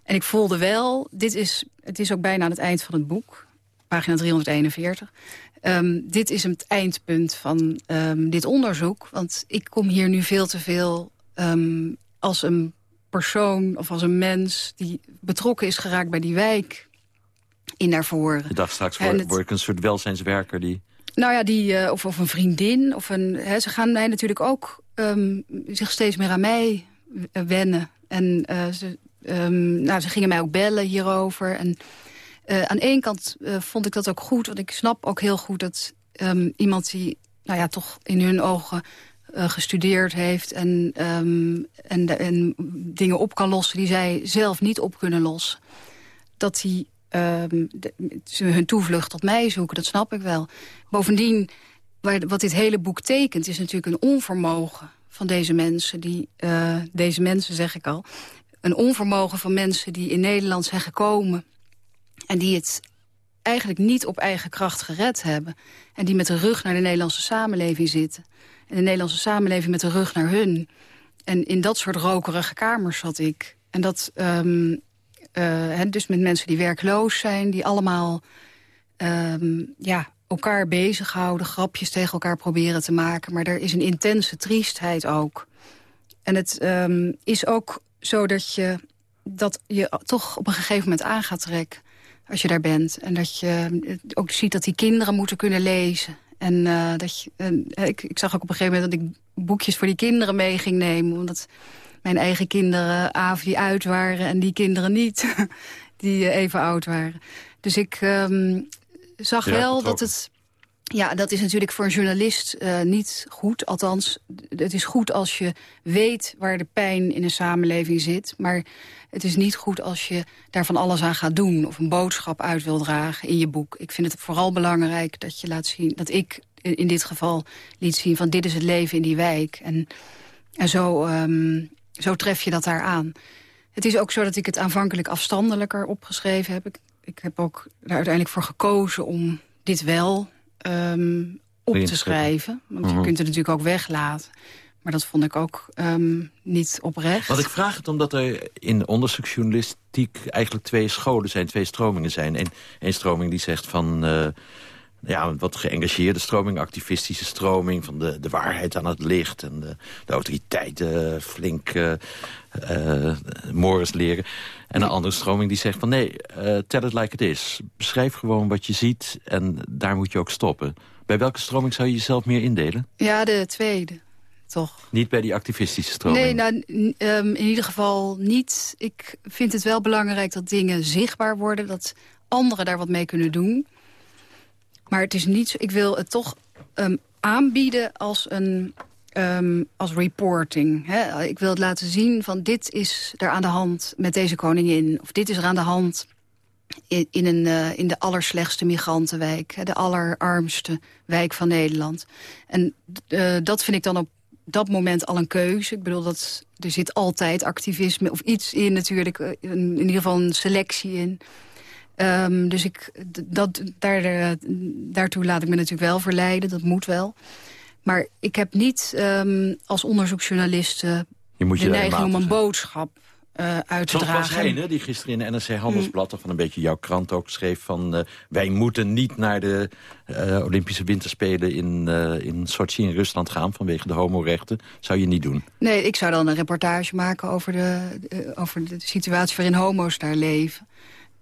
En ik voelde wel, dit is, het is ook bijna aan het eind van het boek. Pagina 341. Ehm, dit is het eindpunt van ehm, dit onderzoek. Want ik kom hier nu veel te veel ehm, als een persoon of als een mens... die betrokken is geraakt bij die wijk in naar voren. Je dacht straks, word, word ik een soort welzijnswerker die... Nou ja, die, uh, of, of een vriendin. Of een, hè, ze gaan mij natuurlijk ook zich steeds meer aan mij wennen. En uh, ze, nou, ze gingen mij ook bellen hierover. En uh, aan de ene kant uh, vond ik dat ook goed, want ik snap ook heel goed dat um, iemand die nou ja, toch in hun ogen gestudeerd heeft en, um, en, en dingen op kan lossen die zij zelf niet op kunnen lossen. Dat die ze hun toevlucht tot mij zoeken, dat snap ik wel. Bovendien, wat dit hele boek tekent, is natuurlijk een onvermogen van deze mensen. Die, uh, deze mensen, zeg ik al. Een onvermogen van mensen die in Nederland zijn gekomen en die het eigenlijk niet op eigen kracht gered hebben. En die met de rug naar de Nederlandse samenleving zitten. En de Nederlandse samenleving met de rug naar hun. En in dat soort rokerige kamers zat ik. En dat, um, uh, dus met mensen die werkloos zijn, die allemaal um, ja, elkaar bezighouden, grapjes tegen elkaar proberen te maken. Maar er is een intense triestheid ook. En het um, is ook zo dat je, dat je toch op een gegeven moment aan gaat trekken als je daar bent. En dat je ook ziet dat die kinderen moeten kunnen lezen. En uh, dat je, uh, ik, ik zag ook op een gegeven moment dat ik boekjes voor die kinderen mee ging nemen. Omdat mijn eigen kinderen Avi uit waren en die kinderen niet. die even oud waren. Dus ik um, zag wel dat het... Ja, dat is natuurlijk voor een journalist uh, niet goed. Althans, het is goed als je weet waar de pijn in een samenleving zit. Maar het is niet goed als je daar van alles aan gaat doen... of een boodschap uit wil dragen in je boek. Ik vind het vooral belangrijk dat je laat zien... dat ik in dit geval liet zien van dit is het leven in die wijk. En, en zo, um, zo tref je dat daar aan. Het is ook zo dat ik het aanvankelijk afstandelijker opgeschreven heb. Ik, ik heb ook er uiteindelijk voor gekozen om dit wel um, op te schrijven. Want je kunt het natuurlijk ook weglaten. Maar dat vond ik ook um, niet oprecht. Want ik vraag het omdat er in onderzoeksjournalistiek eigenlijk twee scholen zijn, twee stromingen zijn. Eén een stroming die zegt van... Uh, ja, wat geëngageerde stroming, activistische stroming... van de, de waarheid aan het licht en de, de autoriteiten flink uh, uh, mores leren. En een andere stroming die zegt van nee, uh, tell it like it is. Beschrijf gewoon wat je ziet en daar moet je ook stoppen. Bij welke stroming zou je jezelf meer indelen? Ja, de tweede. Toch. Niet bij die activistische stroming? Nee, nou, um, in ieder geval niet. Ik vind het wel belangrijk dat dingen zichtbaar worden. Dat anderen daar wat mee kunnen doen. Maar het is niet zo, ik wil het toch um, aanbieden als een um, als reporting. Hè? Ik wil het laten zien van dit is er aan de hand met deze koningin. Of dit is er aan de hand in, in, een, uh, in de allerslechtste migrantenwijk. Hè? De allerarmste wijk van Nederland. En uh, dat vind ik dan op dat moment al een keuze. Ik bedoel, dat, er zit altijd activisme of iets in natuurlijk. In, in ieder geval een selectie in. Um, dus ik, dat, daar, daartoe laat ik me natuurlijk wel verleiden. Dat moet wel. Maar ik heb niet um, als onderzoeksjournalist uh, je moet je de neiging om een boodschap uh, uit te dragen. was Heine, die gisteren in de NRC Handelsblad... of van een beetje jouw krant ook schreef van... Uh, wij moeten niet naar de uh, Olympische Winterspelen in, in Sochi in Rusland gaan... vanwege de homorechten. Zou je niet doen? Nee, ik zou dan een reportage maken over de, over de situatie waarin homo's daar leven.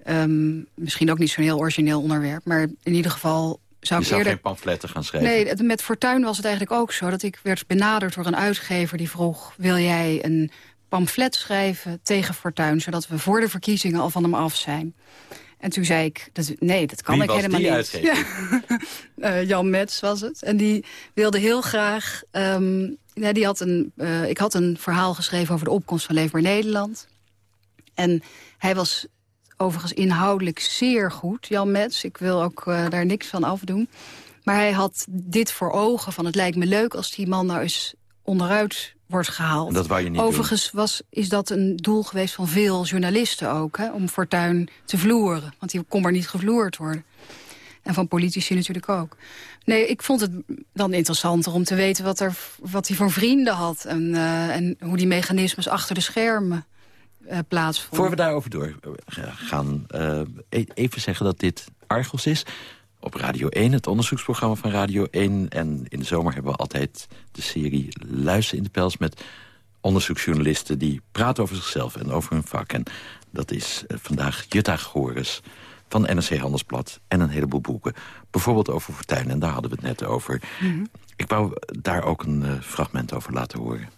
Um, misschien ook niet zo'n heel origineel onderwerp. Maar in ieder geval zou je ik zou eerder... geen pamfletten gaan schrijven? Nee, met Fortuin was het eigenlijk ook zo. Dat ik werd benaderd door een uitgever die vroeg... wil jij een pamflet schrijven tegen Fortuin... zodat we voor de verkiezingen al van hem af zijn. En toen zei ik, dat, nee, dat kan Wie ik helemaal niet. Ja. uh, Jan Metz was het. En die wilde heel graag... Um, ja, die had een, uh, ik had een verhaal geschreven over de opkomst van Leefbaar Nederland. En hij was overigens inhoudelijk zeer goed, Jan Metz. Ik wil ook uh, daar niks van afdoen. Maar hij had dit voor ogen van het lijkt me leuk als die man nou eens onderuit wordt gehaald. Dat je niet Overigens was, is dat een doel geweest van veel journalisten ook, hè, om Fortuin te vloeren. Want die kon maar niet gevloerd worden. En van politici natuurlijk ook. Nee, ik vond het dan interessanter om te weten wat, er, wat hij voor vrienden had. En, uh, en hoe die mechanismes achter de schermen uh, plaatsvonden. Voor we daarover doorgaan, uh, even zeggen dat dit Argos is. op Radio 1, het onderzoeksprogramma van Radio 1. En in de zomer hebben we altijd de serie Luister in de Pels... met onderzoeksjournalisten die praten over zichzelf en over hun vak. En dat is eh, vandaag Jutta Gores van NRC Handelsblad en een heleboel boeken. Bijvoorbeeld over Fortuin, en daar hadden we het net over. Mhm. Ik wou daar ook een uh, fragment over laten horen.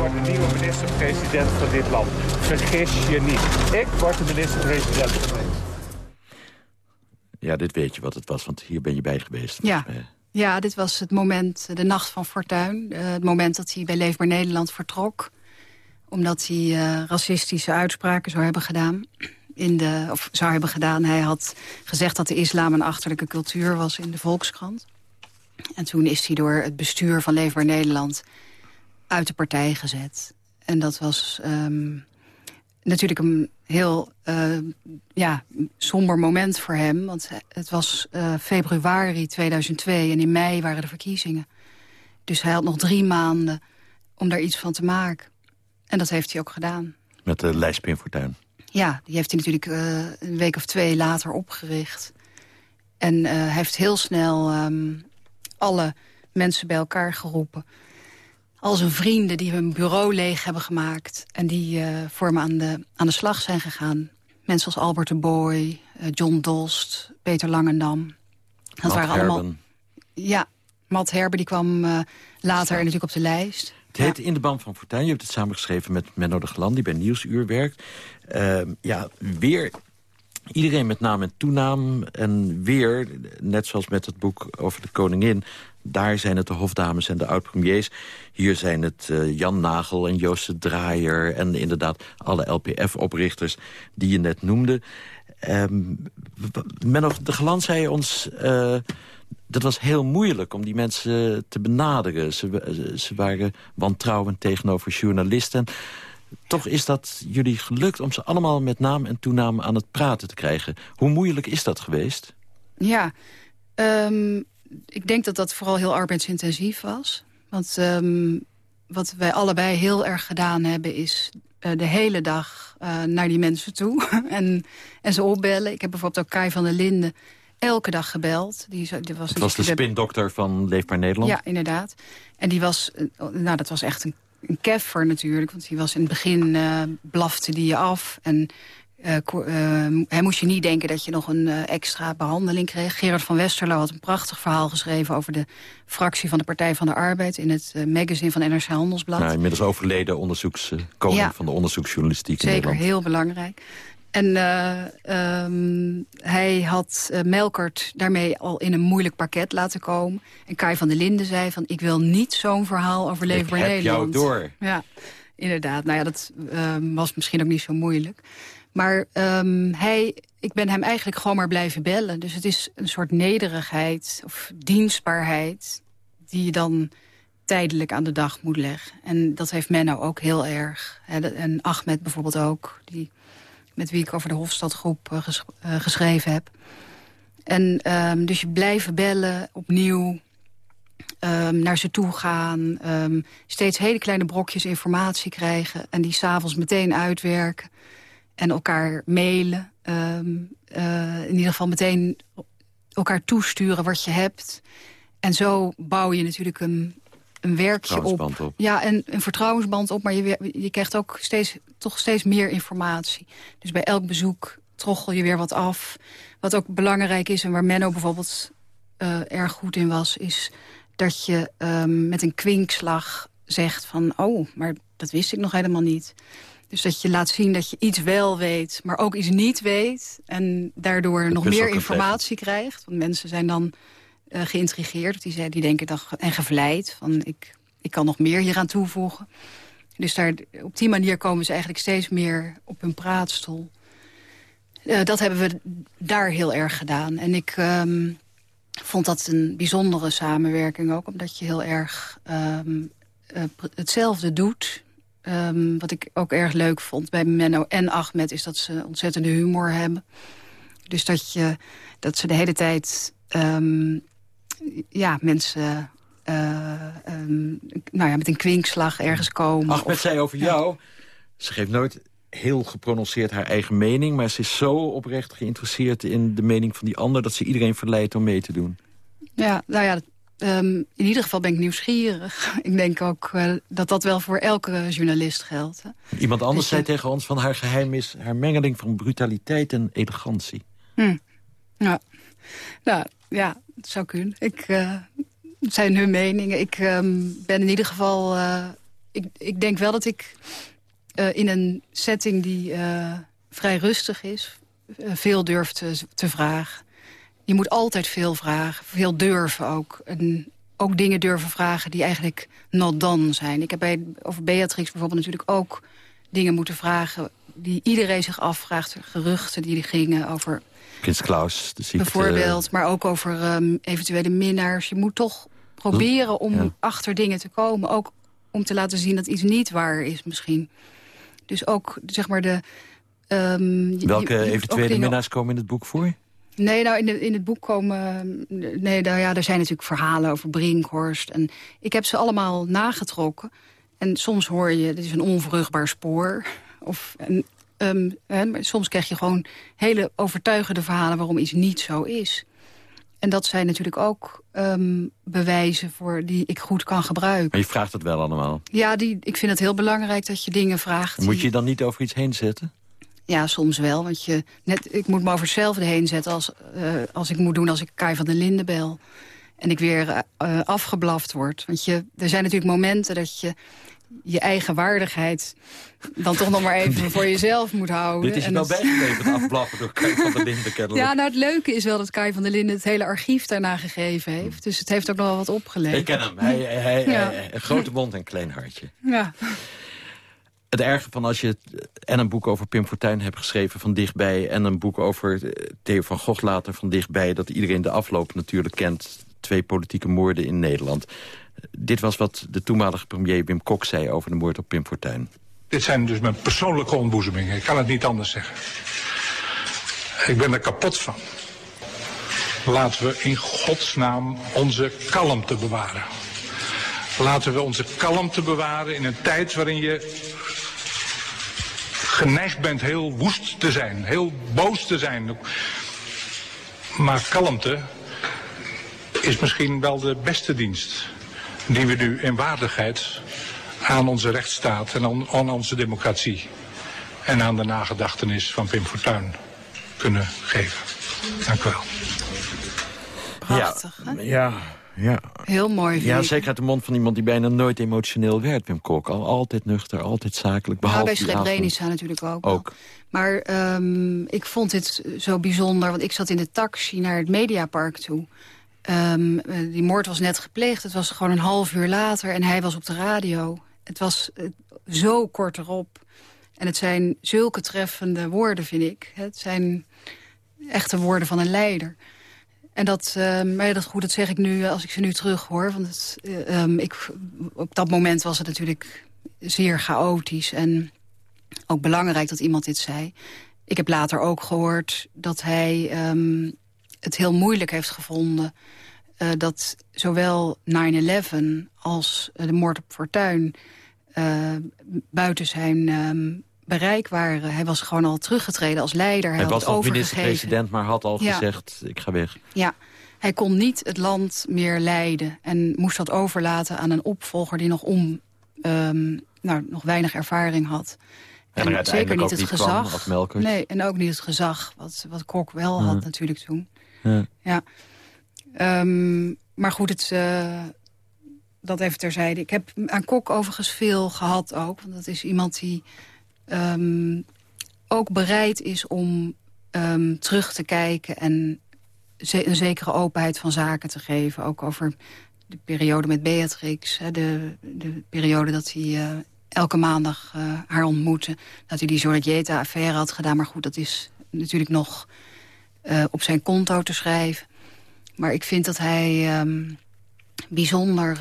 Ik word de nieuwe minister-president van dit land. Vergis je niet. Ik word de minister-president Ja, dit weet je wat het was, want hier ben je bij geweest. Ja. Ja, dit was het moment, de nacht van Fortuin. Uh, het moment dat hij bij Leefbaar Nederland vertrok. Omdat hij uh, racistische uitspraken zou hebben gedaan. In de, of zou hebben gedaan. Hij had gezegd dat de islam een achterlijke cultuur was in de Volkskrant. En toen is hij door het bestuur van Leefbaar Nederland uit de partij gezet. En dat was um, natuurlijk een heel uh, ja, somber moment voor hem. Want het was uh, februari 2002 en in mei waren de verkiezingen. Dus hij had nog drie maanden om daar iets van te maken. En dat heeft hij ook gedaan. Met de lijstpin Fortuin? Ja, die heeft hij natuurlijk uh, een week of twee later opgericht. En hij heeft heel snel um, alle mensen bij elkaar geroepen al zijn vrienden die hun bureau leeg hebben gemaakt... en die uh, voor me aan de, aan de slag zijn gegaan. Mensen als Albert de Boy, uh, John Dost, Peter Langendam. Dat Matt waren Herben. allemaal. Ja, Matt Herben die kwam uh, later natuurlijk op de lijst. Het heet In de Band van Fortuin. Je hebt het samengeschreven met Menno de Glan, die bij Nieuwsuur werkt. Ehm, ja, weer iedereen met naam en toenaam. En weer, net zoals met het boek over de koningin... Daar zijn het de hofdames en de oud-premiers. Hier zijn het uh, Jan Nagel en Joost de Draaier... en inderdaad alle LPF-oprichters die je net noemde. Um, Menno de Geland zei ons... Uh, dat was heel moeilijk om die mensen te benaderen. Ze, ze waren wantrouwend tegenover journalisten. Toch is dat jullie gelukt om ze allemaal met naam en toenaam aan het praten te krijgen. Hoe moeilijk is dat geweest? Ja, um, ik denk dat dat vooral heel arbeidsintensief was. Want um, wat wij allebei heel erg gedaan hebben... is uh, de hele dag uh, naar die mensen toe en, en ze opbellen. Ik heb bijvoorbeeld ook Kai van der Linden elke dag gebeld. Die, die was, dat was de spindokter van Leefbaar Nederland? Ja, inderdaad. En die was, uh, nou, dat was echt een, een keffer natuurlijk. Want die was in het begin, blafte die je af. En uh, uh, hij moest je niet denken dat je nog een uh, extra behandeling kreeg. Gerard van Westerlo had een prachtig verhaal geschreven... over de fractie van de Partij van de Arbeid... in het magazine van NRC Handelsblad. Nou, inmiddels overleden onderzoekskoning ja, van de onderzoeksjournalistiek Zeker, in Nederland. heel belangrijk. En um, hij had Melkert daarmee al in een moeilijk pakket laten komen. En Kai van der Linden zei van... ik wil niet zo'n verhaal over Leefbaar Nederland. Ik heb jou door. Ja, inderdaad. Nou ja, dat ehm, was misschien ook niet zo moeilijk. Maar um, hij, ik ben hem eigenlijk gewoon maar blijven bellen. Dus het is een soort nederigheid of dienstbaarheid... die je dan tijdelijk aan de dag moet leggen. En dat heeft Menno ook heel erg. En Ahmed bijvoorbeeld ook, die, met wie ik over de Hofstadgroep ges, uh, geschreven heb. En um, dus je blijven bellen, opnieuw um, naar ze toe gaan. Steeds hele kleine brokjes informatie krijgen... en die s'avonds meteen uitwerken en elkaar mailen. Um, uh, in ieder geval meteen elkaar toesturen wat je hebt. En zo bouw je natuurlijk een, een werkje op. op. Ja, en een vertrouwensband op, maar je, je krijgt ook steeds, toch steeds meer informatie. Dus bij elk bezoek troggel je weer wat af. Wat ook belangrijk is en waar Menno bijvoorbeeld uh, erg goed in was... is dat je um, met een kwinkslag zegt van... oh, maar dat wist ik nog helemaal niet. Dus dat je laat zien dat je iets wel weet, maar ook iets niet weet. En daardoor nog meer informatie krijgt. Want mensen zijn dan uh, geïntrigeerd. Die, die denken dan, en gevleid. Van ik, ik kan nog meer hieraan toevoegen. Dus daar, op die manier komen ze eigenlijk steeds meer op hun praatstoel. Uh, dat hebben we daar heel erg gedaan. En ik um, vond dat een bijzondere samenwerking ook. Omdat je heel erg um, uh, hetzelfde doet Um, wat ik ook erg leuk vond bij Menno en Ahmed... is dat ze ontzettende humor hebben. Dus dat, je, dat ze de hele tijd um, ja, mensen... Uh, um, nou ja, met een kwinkslag ergens komen. Ahmed of, zei over ja. jou... ze geeft nooit heel geprononceerd haar eigen mening... maar ze is zo oprecht geïnteresseerd in de mening van die ander... dat ze iedereen verleidt om mee te doen. Ja, nou ja, ehm, in ieder geval ben ik nieuwsgierig. ik denk ook uh, dat dat wel voor elke journalist geldt. Hè. Iemand anders zei tegen ons van haar geheim is... haar mengeling van brutaliteit en elegantie. Hm. Ja. Nou, ja, het zou kunnen. Ik, uh, het zijn hun meningen. Ik um, ben in ieder geval... Uh, ik, ik denk wel dat ik in een setting die vrij rustig is... veel durf te, te vragen. Je moet altijd veel vragen, veel durven ook. En ook dingen durven vragen die eigenlijk not done zijn. Ik heb bij, over Beatrix bijvoorbeeld natuurlijk ook dingen moeten vragen... die iedereen zich afvraagt, geruchten die er gingen over Prins Klaus, de ziekte. Bijvoorbeeld, maar ook over um, eventuele minnaars. Je moet toch proberen om ja. achter dingen te komen. Ook om te laten zien dat iets niet waar is misschien. Dus ook, zeg maar, de... Um, Welke je, je eventuele minnaars komen in het boek voor? Nee, nou, in, de, in het boek komen... Nee, nou ja, er zijn natuurlijk verhalen over Brinkhorst. En ik heb ze allemaal nagetrokken. En soms hoor je, dit is een onvruchtbaar spoor. Of, en, Um, hè, maar soms krijg je gewoon hele overtuigende verhalen waarom iets niet zo is. En dat zijn natuurlijk ook um, bewijzen voor die ik goed kan gebruiken. Maar je vraagt het wel allemaal? Ja, die, ik vind het heel belangrijk dat je dingen vraagt. Moet je je dan niet over iets heen zetten? Ja, soms wel. Want je, net, ik moet me over hetzelfde heen zetten als, uh, als ik moet doen als ik Kai van der Linden bel. En ik weer uh, afgeblaft word. Want je, er zijn natuurlijk momenten dat je je eigen waardigheid dan toch nog maar even voor jezelf moet houden. Dit is je wel bijgebleven, het afblaffen door Kai van der Linden kennelijk. Ja, nou het leuke is wel dat Kai van der Linden het hele archief daarna gegeven heeft. Dus het heeft ook nog wel wat opgeleverd. Ik ken hem. Hij, hij, ja. hij, een grote mond en een klein hartje. Ja. Het erge van als je en een boek over Pim Fortuyn hebt geschreven van dichtbij... en een boek over Theo van Gogh later van dichtbij... dat iedereen de afloop natuurlijk kent. Twee politieke moorden in Nederland. Dit was wat de toenmalige premier Wim Kok zei over de moord op Pim Fortuyn. Dit zijn dus mijn persoonlijke ontboezemingen. Ik kan het niet anders zeggen. Ik ben er kapot van. Laten we in godsnaam onze kalmte bewaren. Laten we onze kalmte bewaren in een tijd waarin je geneigd bent heel woest te zijn, heel boos te zijn. Maar kalmte is misschien wel de beste dienst die we nu in waardigheid aan onze rechtsstaat en aan, aan onze democratie en aan de nagedachtenis van Pim Fortuyn kunnen geven. Dank u wel. Prachtig, ja, ja, ja. Heel mooi. Ja, zeker uit de mond van iemand die bijna nooit emotioneel werd, Wim Kok. Al altijd nuchter, altijd zakelijk. Behalve ja, bij Srebrenica natuurlijk ook. ook. Maar um, ik vond dit zo bijzonder, want ik zat in de taxi naar het Mediapark toe. Um, die moord was net gepleegd. Het was gewoon een half uur later en hij was op de radio. Het was uh, zo kort erop. En het zijn zulke treffende woorden, vind ik. Het zijn echte woorden van een leider. En dat, uh, maar dat, goed, dat zeg ik nu als ik ze nu terug hoor. Want het, uh, um, ik, op dat moment was het natuurlijk zeer chaotisch. En ook belangrijk dat iemand dit zei. Ik heb later ook gehoord dat hij um, het heel moeilijk heeft gevonden... Uh, dat zowel 9-11 als de moord op Fortuyn... Uh, buiten zijn bereik waren. Hij was gewoon al teruggetreden als leider. Hij, hij was al minister-president, maar had al ja. gezegd, ik ga weg. Ja, hij kon niet het land meer leiden... en moest dat overlaten aan een opvolger die nog, om, um, nou, nog weinig ervaring had... En, en zeker niet het gezag. Nee, en ook niet het gezag, wat, wat Kok wel had natuurlijk toen. Ja. ja. Um, maar goed, het, uh, dat even terzijde. Ik heb aan Kok overigens veel gehad ook. Want dat is iemand die um, ook bereid is om um, terug te kijken... en een zekere openheid van zaken te geven. Ook over de periode met Beatrix. Hè, de, de periode dat hij uh, elke maandag uh, haar ontmoette. Dat hij die Georgieta-affaire had gedaan. Maar goed, dat is natuurlijk nog uh, op zijn konto te schrijven. Maar ik vind dat hij um, bijzonder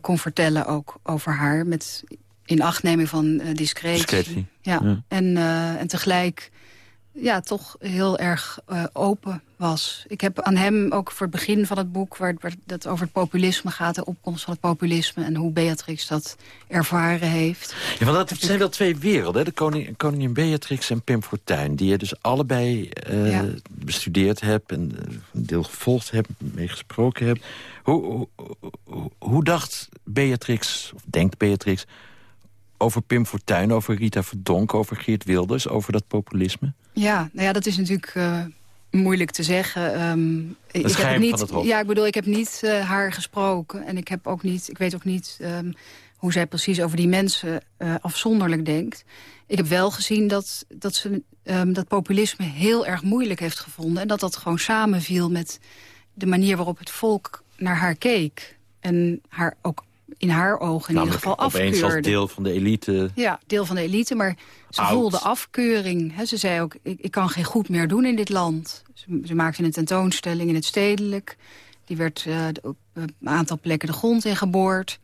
kon vertellen ook over haar. Met inachtneming van discretie. discretie. Ja. ja. En, en tegelijk ja, toch heel erg uh, open was. Ik heb aan hem ook voor het begin van het boek... waar, waar dat over het populisme gaat, de opkomst van het populisme... en hoe Beatrix dat ervaren heeft. Ja, want dat zijn wel twee werelden, de koning, koningin Beatrix en Pim Fortuyn... die je dus allebei uh, bestudeerd hebt en een deel gevolgd hebt, meegesproken hebt. Hoe, hoe, hoe dacht Beatrix, of denkt Beatrix over Pim Fortuyn, over Rita Verdonk, over Geert Wilders, over dat populisme? Ja, nou ja, dat is natuurlijk uh, moeilijk te zeggen. Um, ik heb niet, Ja, ik bedoel, ik heb niet uh, haar gesproken. En ik, heb ook niet, ik weet ook niet um, hoe zij precies over die mensen uh, afzonderlijk denkt. Ik heb wel gezien dat, dat ze um, dat populisme heel erg moeilijk heeft gevonden. En dat dat gewoon samenviel met de manier waarop het volk naar haar keek. En haar ook in haar ogen in ieder geval afkeurde. als deel van de elite. Ja, deel van de elite, maar ze voelde afkeuring. ze zei ook, ik, ik, kan geen goed meer doen in dit land. Ze, ze maakte een tentoonstelling in het stedelijk. Die werd uh, op een aantal plekken de grond in geboord.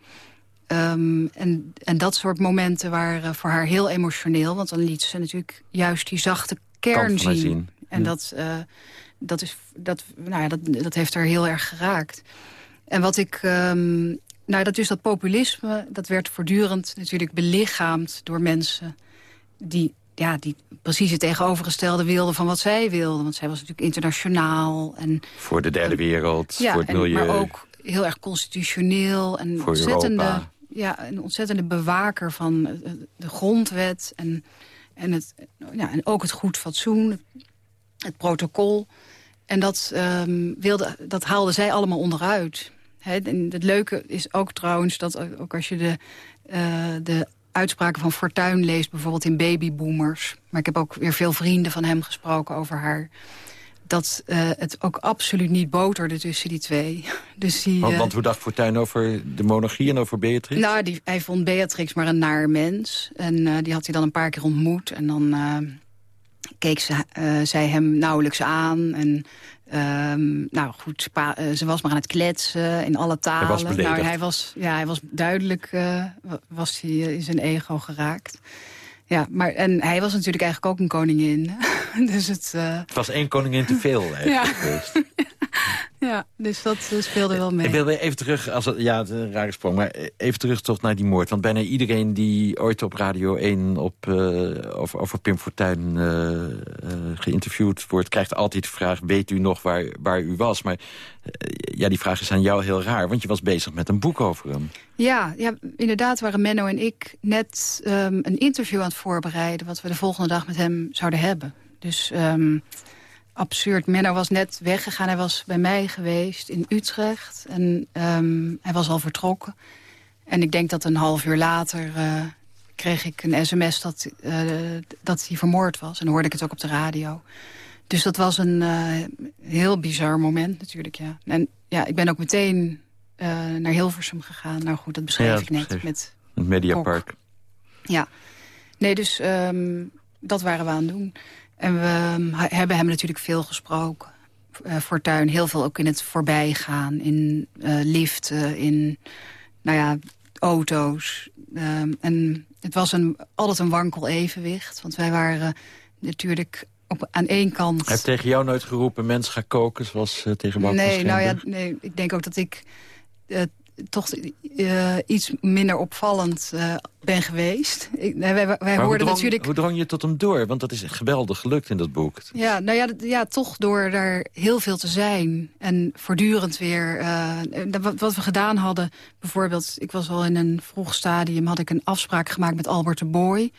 Um, en, en dat soort momenten waren voor haar heel emotioneel. Want dan liet ze natuurlijk juist die zachte kern zien. zien. En dat, uh, dat, is, dat, nou ja, dat, dat heeft haar heel erg geraakt. En wat ik um, nou, dat is dat populisme, dat werd voortdurend natuurlijk belichaamd door mensen... die, ja, die precies het tegenovergestelde wilden van wat zij wilden. Want zij was natuurlijk internationaal. En, voor de derde wereld, ja, voor het milieu. En, maar ook heel erg constitutioneel. En voor ontzettende, Europa. Ja, een ontzettende bewaker van de grondwet. En, en, het, ja, en ook het goed fatsoen, het protocol. En dat, um, wilde, dat haalde zij allemaal onderuit het leuke is ook trouwens dat ook als je de, uh, de uitspraken van Fortuyn leest... bijvoorbeeld in Babyboomers... maar ik heb ook weer veel vrienden van hem gesproken over haar... dat uh, het ook absoluut niet boterde tussen die twee. Dus die, want, uh, want hoe dacht Fortuyn over de monarchie en over Beatrix? Nou, die, hij vond Beatrix maar een naar mens. En die had hij dan een paar keer ontmoet. En dan keek ze, zij hem nauwelijks aan... En Um, nou goed, uh, ze was maar aan het kletsen in alle talen. Hij was nou, hij was, ja, hij was duidelijk uh, was hij in zijn ego geraakt. Ja, maar en hij was natuurlijk eigenlijk ook een koningin. dus het, uh... het was één koningin te veel eigenlijk. ja. ja, dus dat speelde wel mee. Ik wil weer even terug, als het, ja, het is een rare sprong, maar even terug toch naar die moord. Want bijna iedereen die ooit op Radio 1 op, uh, over, over Pim Fortuyn uh, uh, geïnterviewd wordt... krijgt altijd de vraag, weet u nog waar, waar u was? Maar ja, die vraag is aan jou heel raar, want je was bezig met een boek over hem. Ja, ja inderdaad waren Menno en ik net um, een interview aan het voorbereiden... wat we de volgende dag met hem zouden hebben. Dus... Um, absurd. Menno was net weggegaan. Hij was bij mij geweest in Utrecht. En um, hij was al vertrokken. En ik denk dat een half uur later uh, kreeg ik een sms dat, uh, dat hij vermoord was. En hoorde ik het ook op de radio. Dus dat was een uh, heel bizar moment natuurlijk, ja. En ja, ik ben ook meteen naar Hilversum gegaan. Nou goed, dat beschreef ja, ik net. Beschreef. Met het Mediapark. Ja. Nee, dus um, dat waren we aan het doen. En we hebben hem natuurlijk veel gesproken. Uh, Fortuyn, heel veel ook in het voorbijgaan. In uh, liften, in nou ja, auto's. Uh, en het was een, altijd een wankel evenwicht. Want wij waren natuurlijk op, aan één kant... Hij heeft tegen jou nooit geroepen, mens ga koken, zoals uh, tegen Nee, nou ja, nee, ik denk ook dat ik toch uh, iets minder opvallend uh, ben geweest. Ik, wij wij, wij hoorden hoe drong, natuurlijk... Hoe drong je tot hem door? Want dat is geweldig gelukt in dat boek. Ja, nou ja, ja toch door daar heel veel te zijn. En voortdurend weer... Uh, wat, wat, we gedaan hadden, bijvoorbeeld... Ik was al in een vroeg stadium, had ik een afspraak gemaakt met Albert de Boy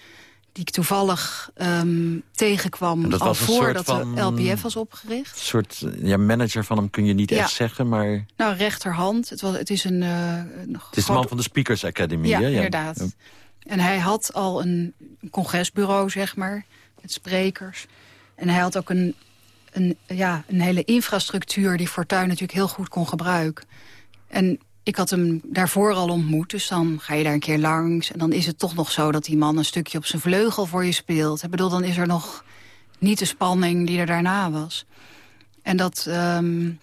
die ik toevallig um, tegenkwam al voordat de LPF was opgericht. Een soort ja, manager van hem kun je niet ja. echt zeggen, maar... Nou, rechterhand. Het, was, het is een... Uh, een het is de man van de Speakers Academy, ja, hè? Ja, inderdaad. En hij had al een congresbureau, zeg maar, met sprekers. En hij had ook een, een, ja, een hele infrastructuur die Fortuyn natuurlijk heel goed kon gebruiken. En ik had hem daarvoor al ontmoet, dus dan ga je daar een keer langs. En dan is het toch nog zo dat die man een stukje op zijn vleugel voor je speelt. Ik bedoel, dan is er nog niet de spanning die er daarna was. En dat... Um,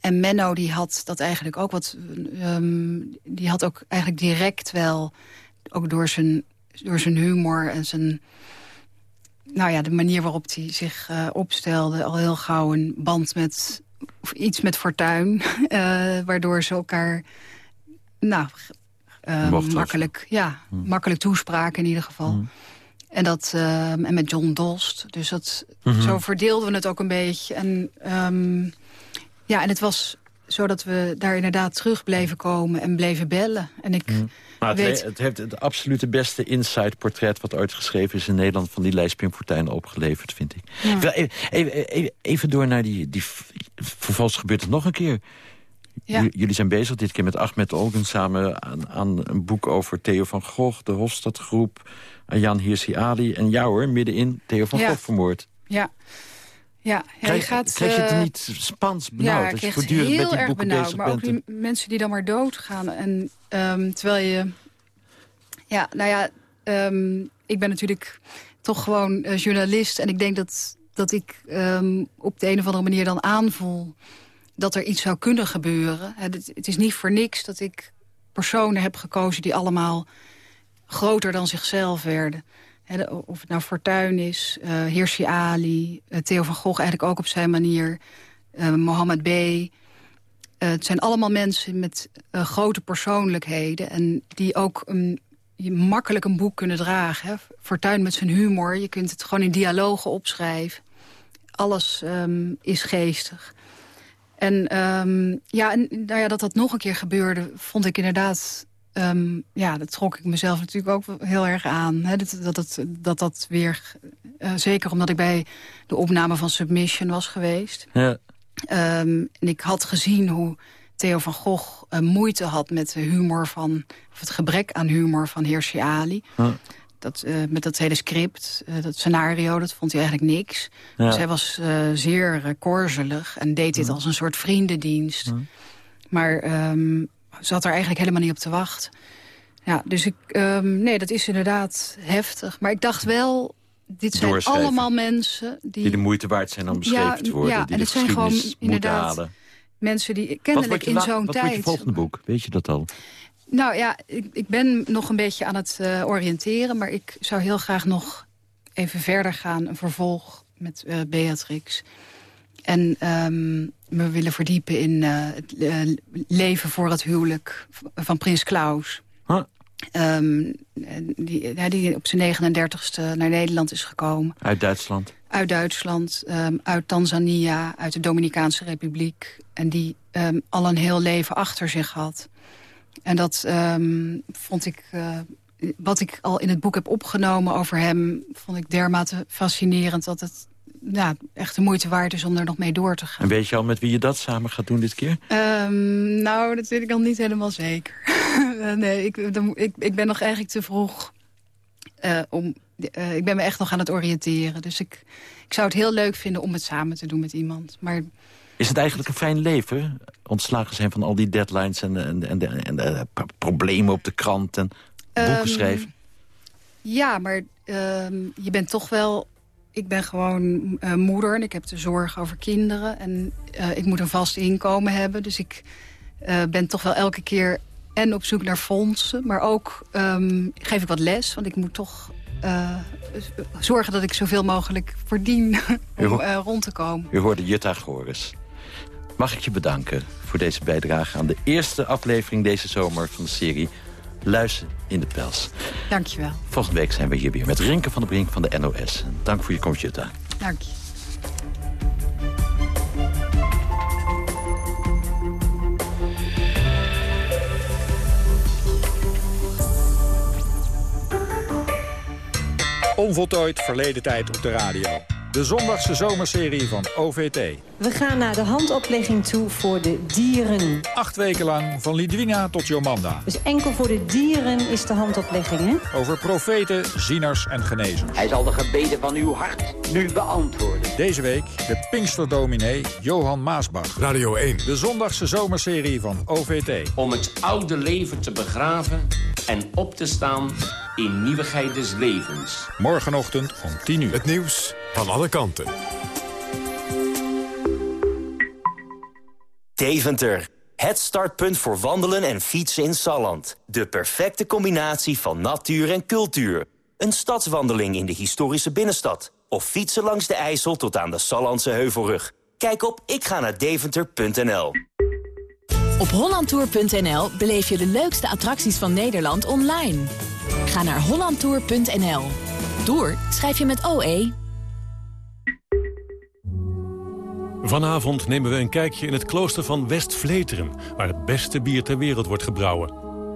en Menno die had dat eigenlijk ook wat... Um, die had ook eigenlijk direct wel, ook door zijn, door zijn humor en zijn... nou ja, de manier waarop hij zich uh, opstelde... al heel gauw een band met... of iets met fortuin. Uh, waardoor ze elkaar... nou, uh, makkelijk, ja, hmm. makkelijk toespraken in ieder geval. Hmm. En, dat, en met John Dost. Dus dat, -hmm. zo verdeelden we het ook een beetje. En, um, ja, en het was zodat we daar inderdaad terug bleven komen en bleven bellen. En ik mm. Maar het, weet... het heeft het absolute beste inside-portret... wat ooit geschreven is in Nederland van die Lijs Pim Fortuyn opgeleverd, vind ik. Ja. ik even, even, even, door naar die, die vervolgens gebeurt het nog een keer. Ja. Jullie zijn bezig dit keer met Ahmed Olgen samen aan, aan, een boek over Theo van Gogh... de Hofstadgroep, Jan Hirsi Ali en jou hoor, middenin Theo van ja. Gogh vermoord. Ja, ja, je gaat, krijg je het uh, niet spans benauwd? Ja, als je voortdurend heel met die erg benauwd. Maar ook die mensen die dan maar doodgaan. En um, terwijl je... Ja, nou ja, um, ik ben natuurlijk toch gewoon uh, journalist. En ik denk dat, dat ik um, op de een of andere manier dan aanvoel... dat er iets zou kunnen gebeuren. Het, het is niet voor niks dat ik personen heb gekozen... die allemaal groter dan zichzelf werden of het nou Fortuyn is, uh, Hirsi Ali, uh, Theo van Gogh eigenlijk ook op zijn manier, uh, Mohammed B. het zijn allemaal mensen met grote persoonlijkheden... en die ook een, makkelijk een boek kunnen dragen. Hè? Fortuyn met zijn humor, je kunt het gewoon in dialogen opschrijven. Alles um, is geestig. En, um, ja, en nou ja, dat dat nog een keer gebeurde, vond ik inderdaad Um, ja, dat trok ik mezelf natuurlijk ook heel erg aan. Hè, dat, dat, dat, dat, weer, uh, zeker omdat ik bij de opname van Submission was geweest. Ja. Um, en ik had gezien hoe Theo van Gogh uh, moeite had met de humor van, of het gebrek aan humor van Hirsi Ali. Dat, uh, met dat hele script, dat scenario, dat vond hij eigenlijk niks. Ja. Dus hij was zeer korzelig en deed dit als een soort vriendendienst. Maar um, zat er eigenlijk helemaal niet op te wachten. Ja, dus ik, um, nee, dat is inderdaad heftig. Maar ik dacht wel, dit zijn allemaal mensen... Die, die de moeite waard zijn om beschreven te worden. Ja, die en het zijn gewoon inderdaad halen. mensen die kennelijk in zo'n tijd... Wat wordt je volgende boek? Weet je dat al? Nou ja, ik, ik ben nog een beetje aan het uh, oriënteren... maar ik zou heel graag nog even verder gaan. Een vervolg met uh, Beatrix. En um, me willen verdiepen in uh, het leven voor het huwelijk van prins Klaus. Huh? Um, die, die op zijn 39ste naar Nederland is gekomen. Uit Duitsland? Uit Duitsland, um, uit Tanzania, uit de Dominicaanse Republiek. En die um, al een heel leven achter zich had. En dat vond ik... Uh, wat ik al in het boek heb opgenomen over hem... vond ik dermate fascinerend dat het ja, echt de moeite waard is om er nog mee door te gaan. En weet je al met wie je dat samen gaat doen dit keer? Um, nou, dat weet ik al niet helemaal zeker. nee, ik, ik, ik ben nog eigenlijk te vroeg uh, om... Uh, ik ben me echt nog aan het oriënteren. Dus ik, ik zou het heel leuk vinden om het samen te doen met iemand. Maar... Is het eigenlijk een fijn leven? Ontslagen zijn van al die deadlines en, en, en, en, en problemen op de krant en boeken um, schrijven? Ja, maar um, je bent toch wel ik ben gewoon uh, moeder en ik heb de zorg over kinderen. En uh, ik moet een vast inkomen hebben. Dus ik uh, ben toch wel elke keer en op zoek naar fondsen. Maar ook um, geef ik wat les, want ik moet toch zorgen dat ik zoveel mogelijk verdien om rond te komen. U hoorde Jutta Goris. Mag ik je bedanken voor deze bijdrage aan de eerste aflevering deze zomer van de serie Luizen in de Pels. Dankjewel. Volgende week zijn we hier weer met Rinke van der Brink van de NOS. Dank voor je komst, Jutta. Dank je. Onvoltooid verleden tijd op de radio. De zondagse zomerserie van OVT. We gaan naar de handoplegging toe voor de dieren. Acht weken lang, van Lidwina tot Jomanda. Dus enkel voor de dieren is de handoplegging, hè? Over profeten, zieners en genezers. Hij zal de gebeden van uw hart nu beantwoorden. Deze week de Pinksterdominee Johan Maasbach. Radio 1. De zondagse zomerserie van OVT. Om het oude leven te begraven en op te staan in nieuwigheid des levens. Morgenochtend om 10 uur. Het nieuws van alle kanten. Deventer. Het startpunt voor wandelen en fietsen in Salland. De perfecte combinatie van natuur en cultuur. Een stadswandeling in de historische binnenstad. of fietsen langs de IJssel tot aan de Sallandse Heuvelrug. Kijk op ikga-deventer.nl. Op hollandtour.nl beleef je de leukste attracties van Nederland online. Ga naar hollandtour.nl. Tour schrijf je met OE. Vanavond nemen we een kijkje in het klooster van West-Vleteren... waar het beste bier ter wereld wordt gebrouwen.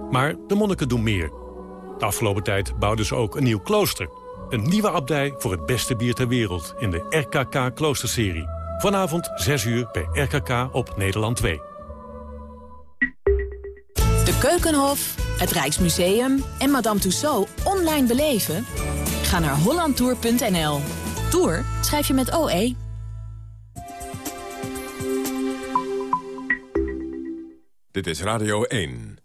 Maar de monniken doen meer. De afgelopen tijd bouwden ze ook een nieuw klooster. Een nieuwe abdij voor het beste bier ter wereld... in de RKK Kloosterserie. Vanavond 6 uur bij RKK op Nederland 2. De Keukenhof, het Rijksmuseum en Madame Tussaud online beleven? Ga naar hollandtour.nl. Tour schrijf je met OE. Dit is Radio 1.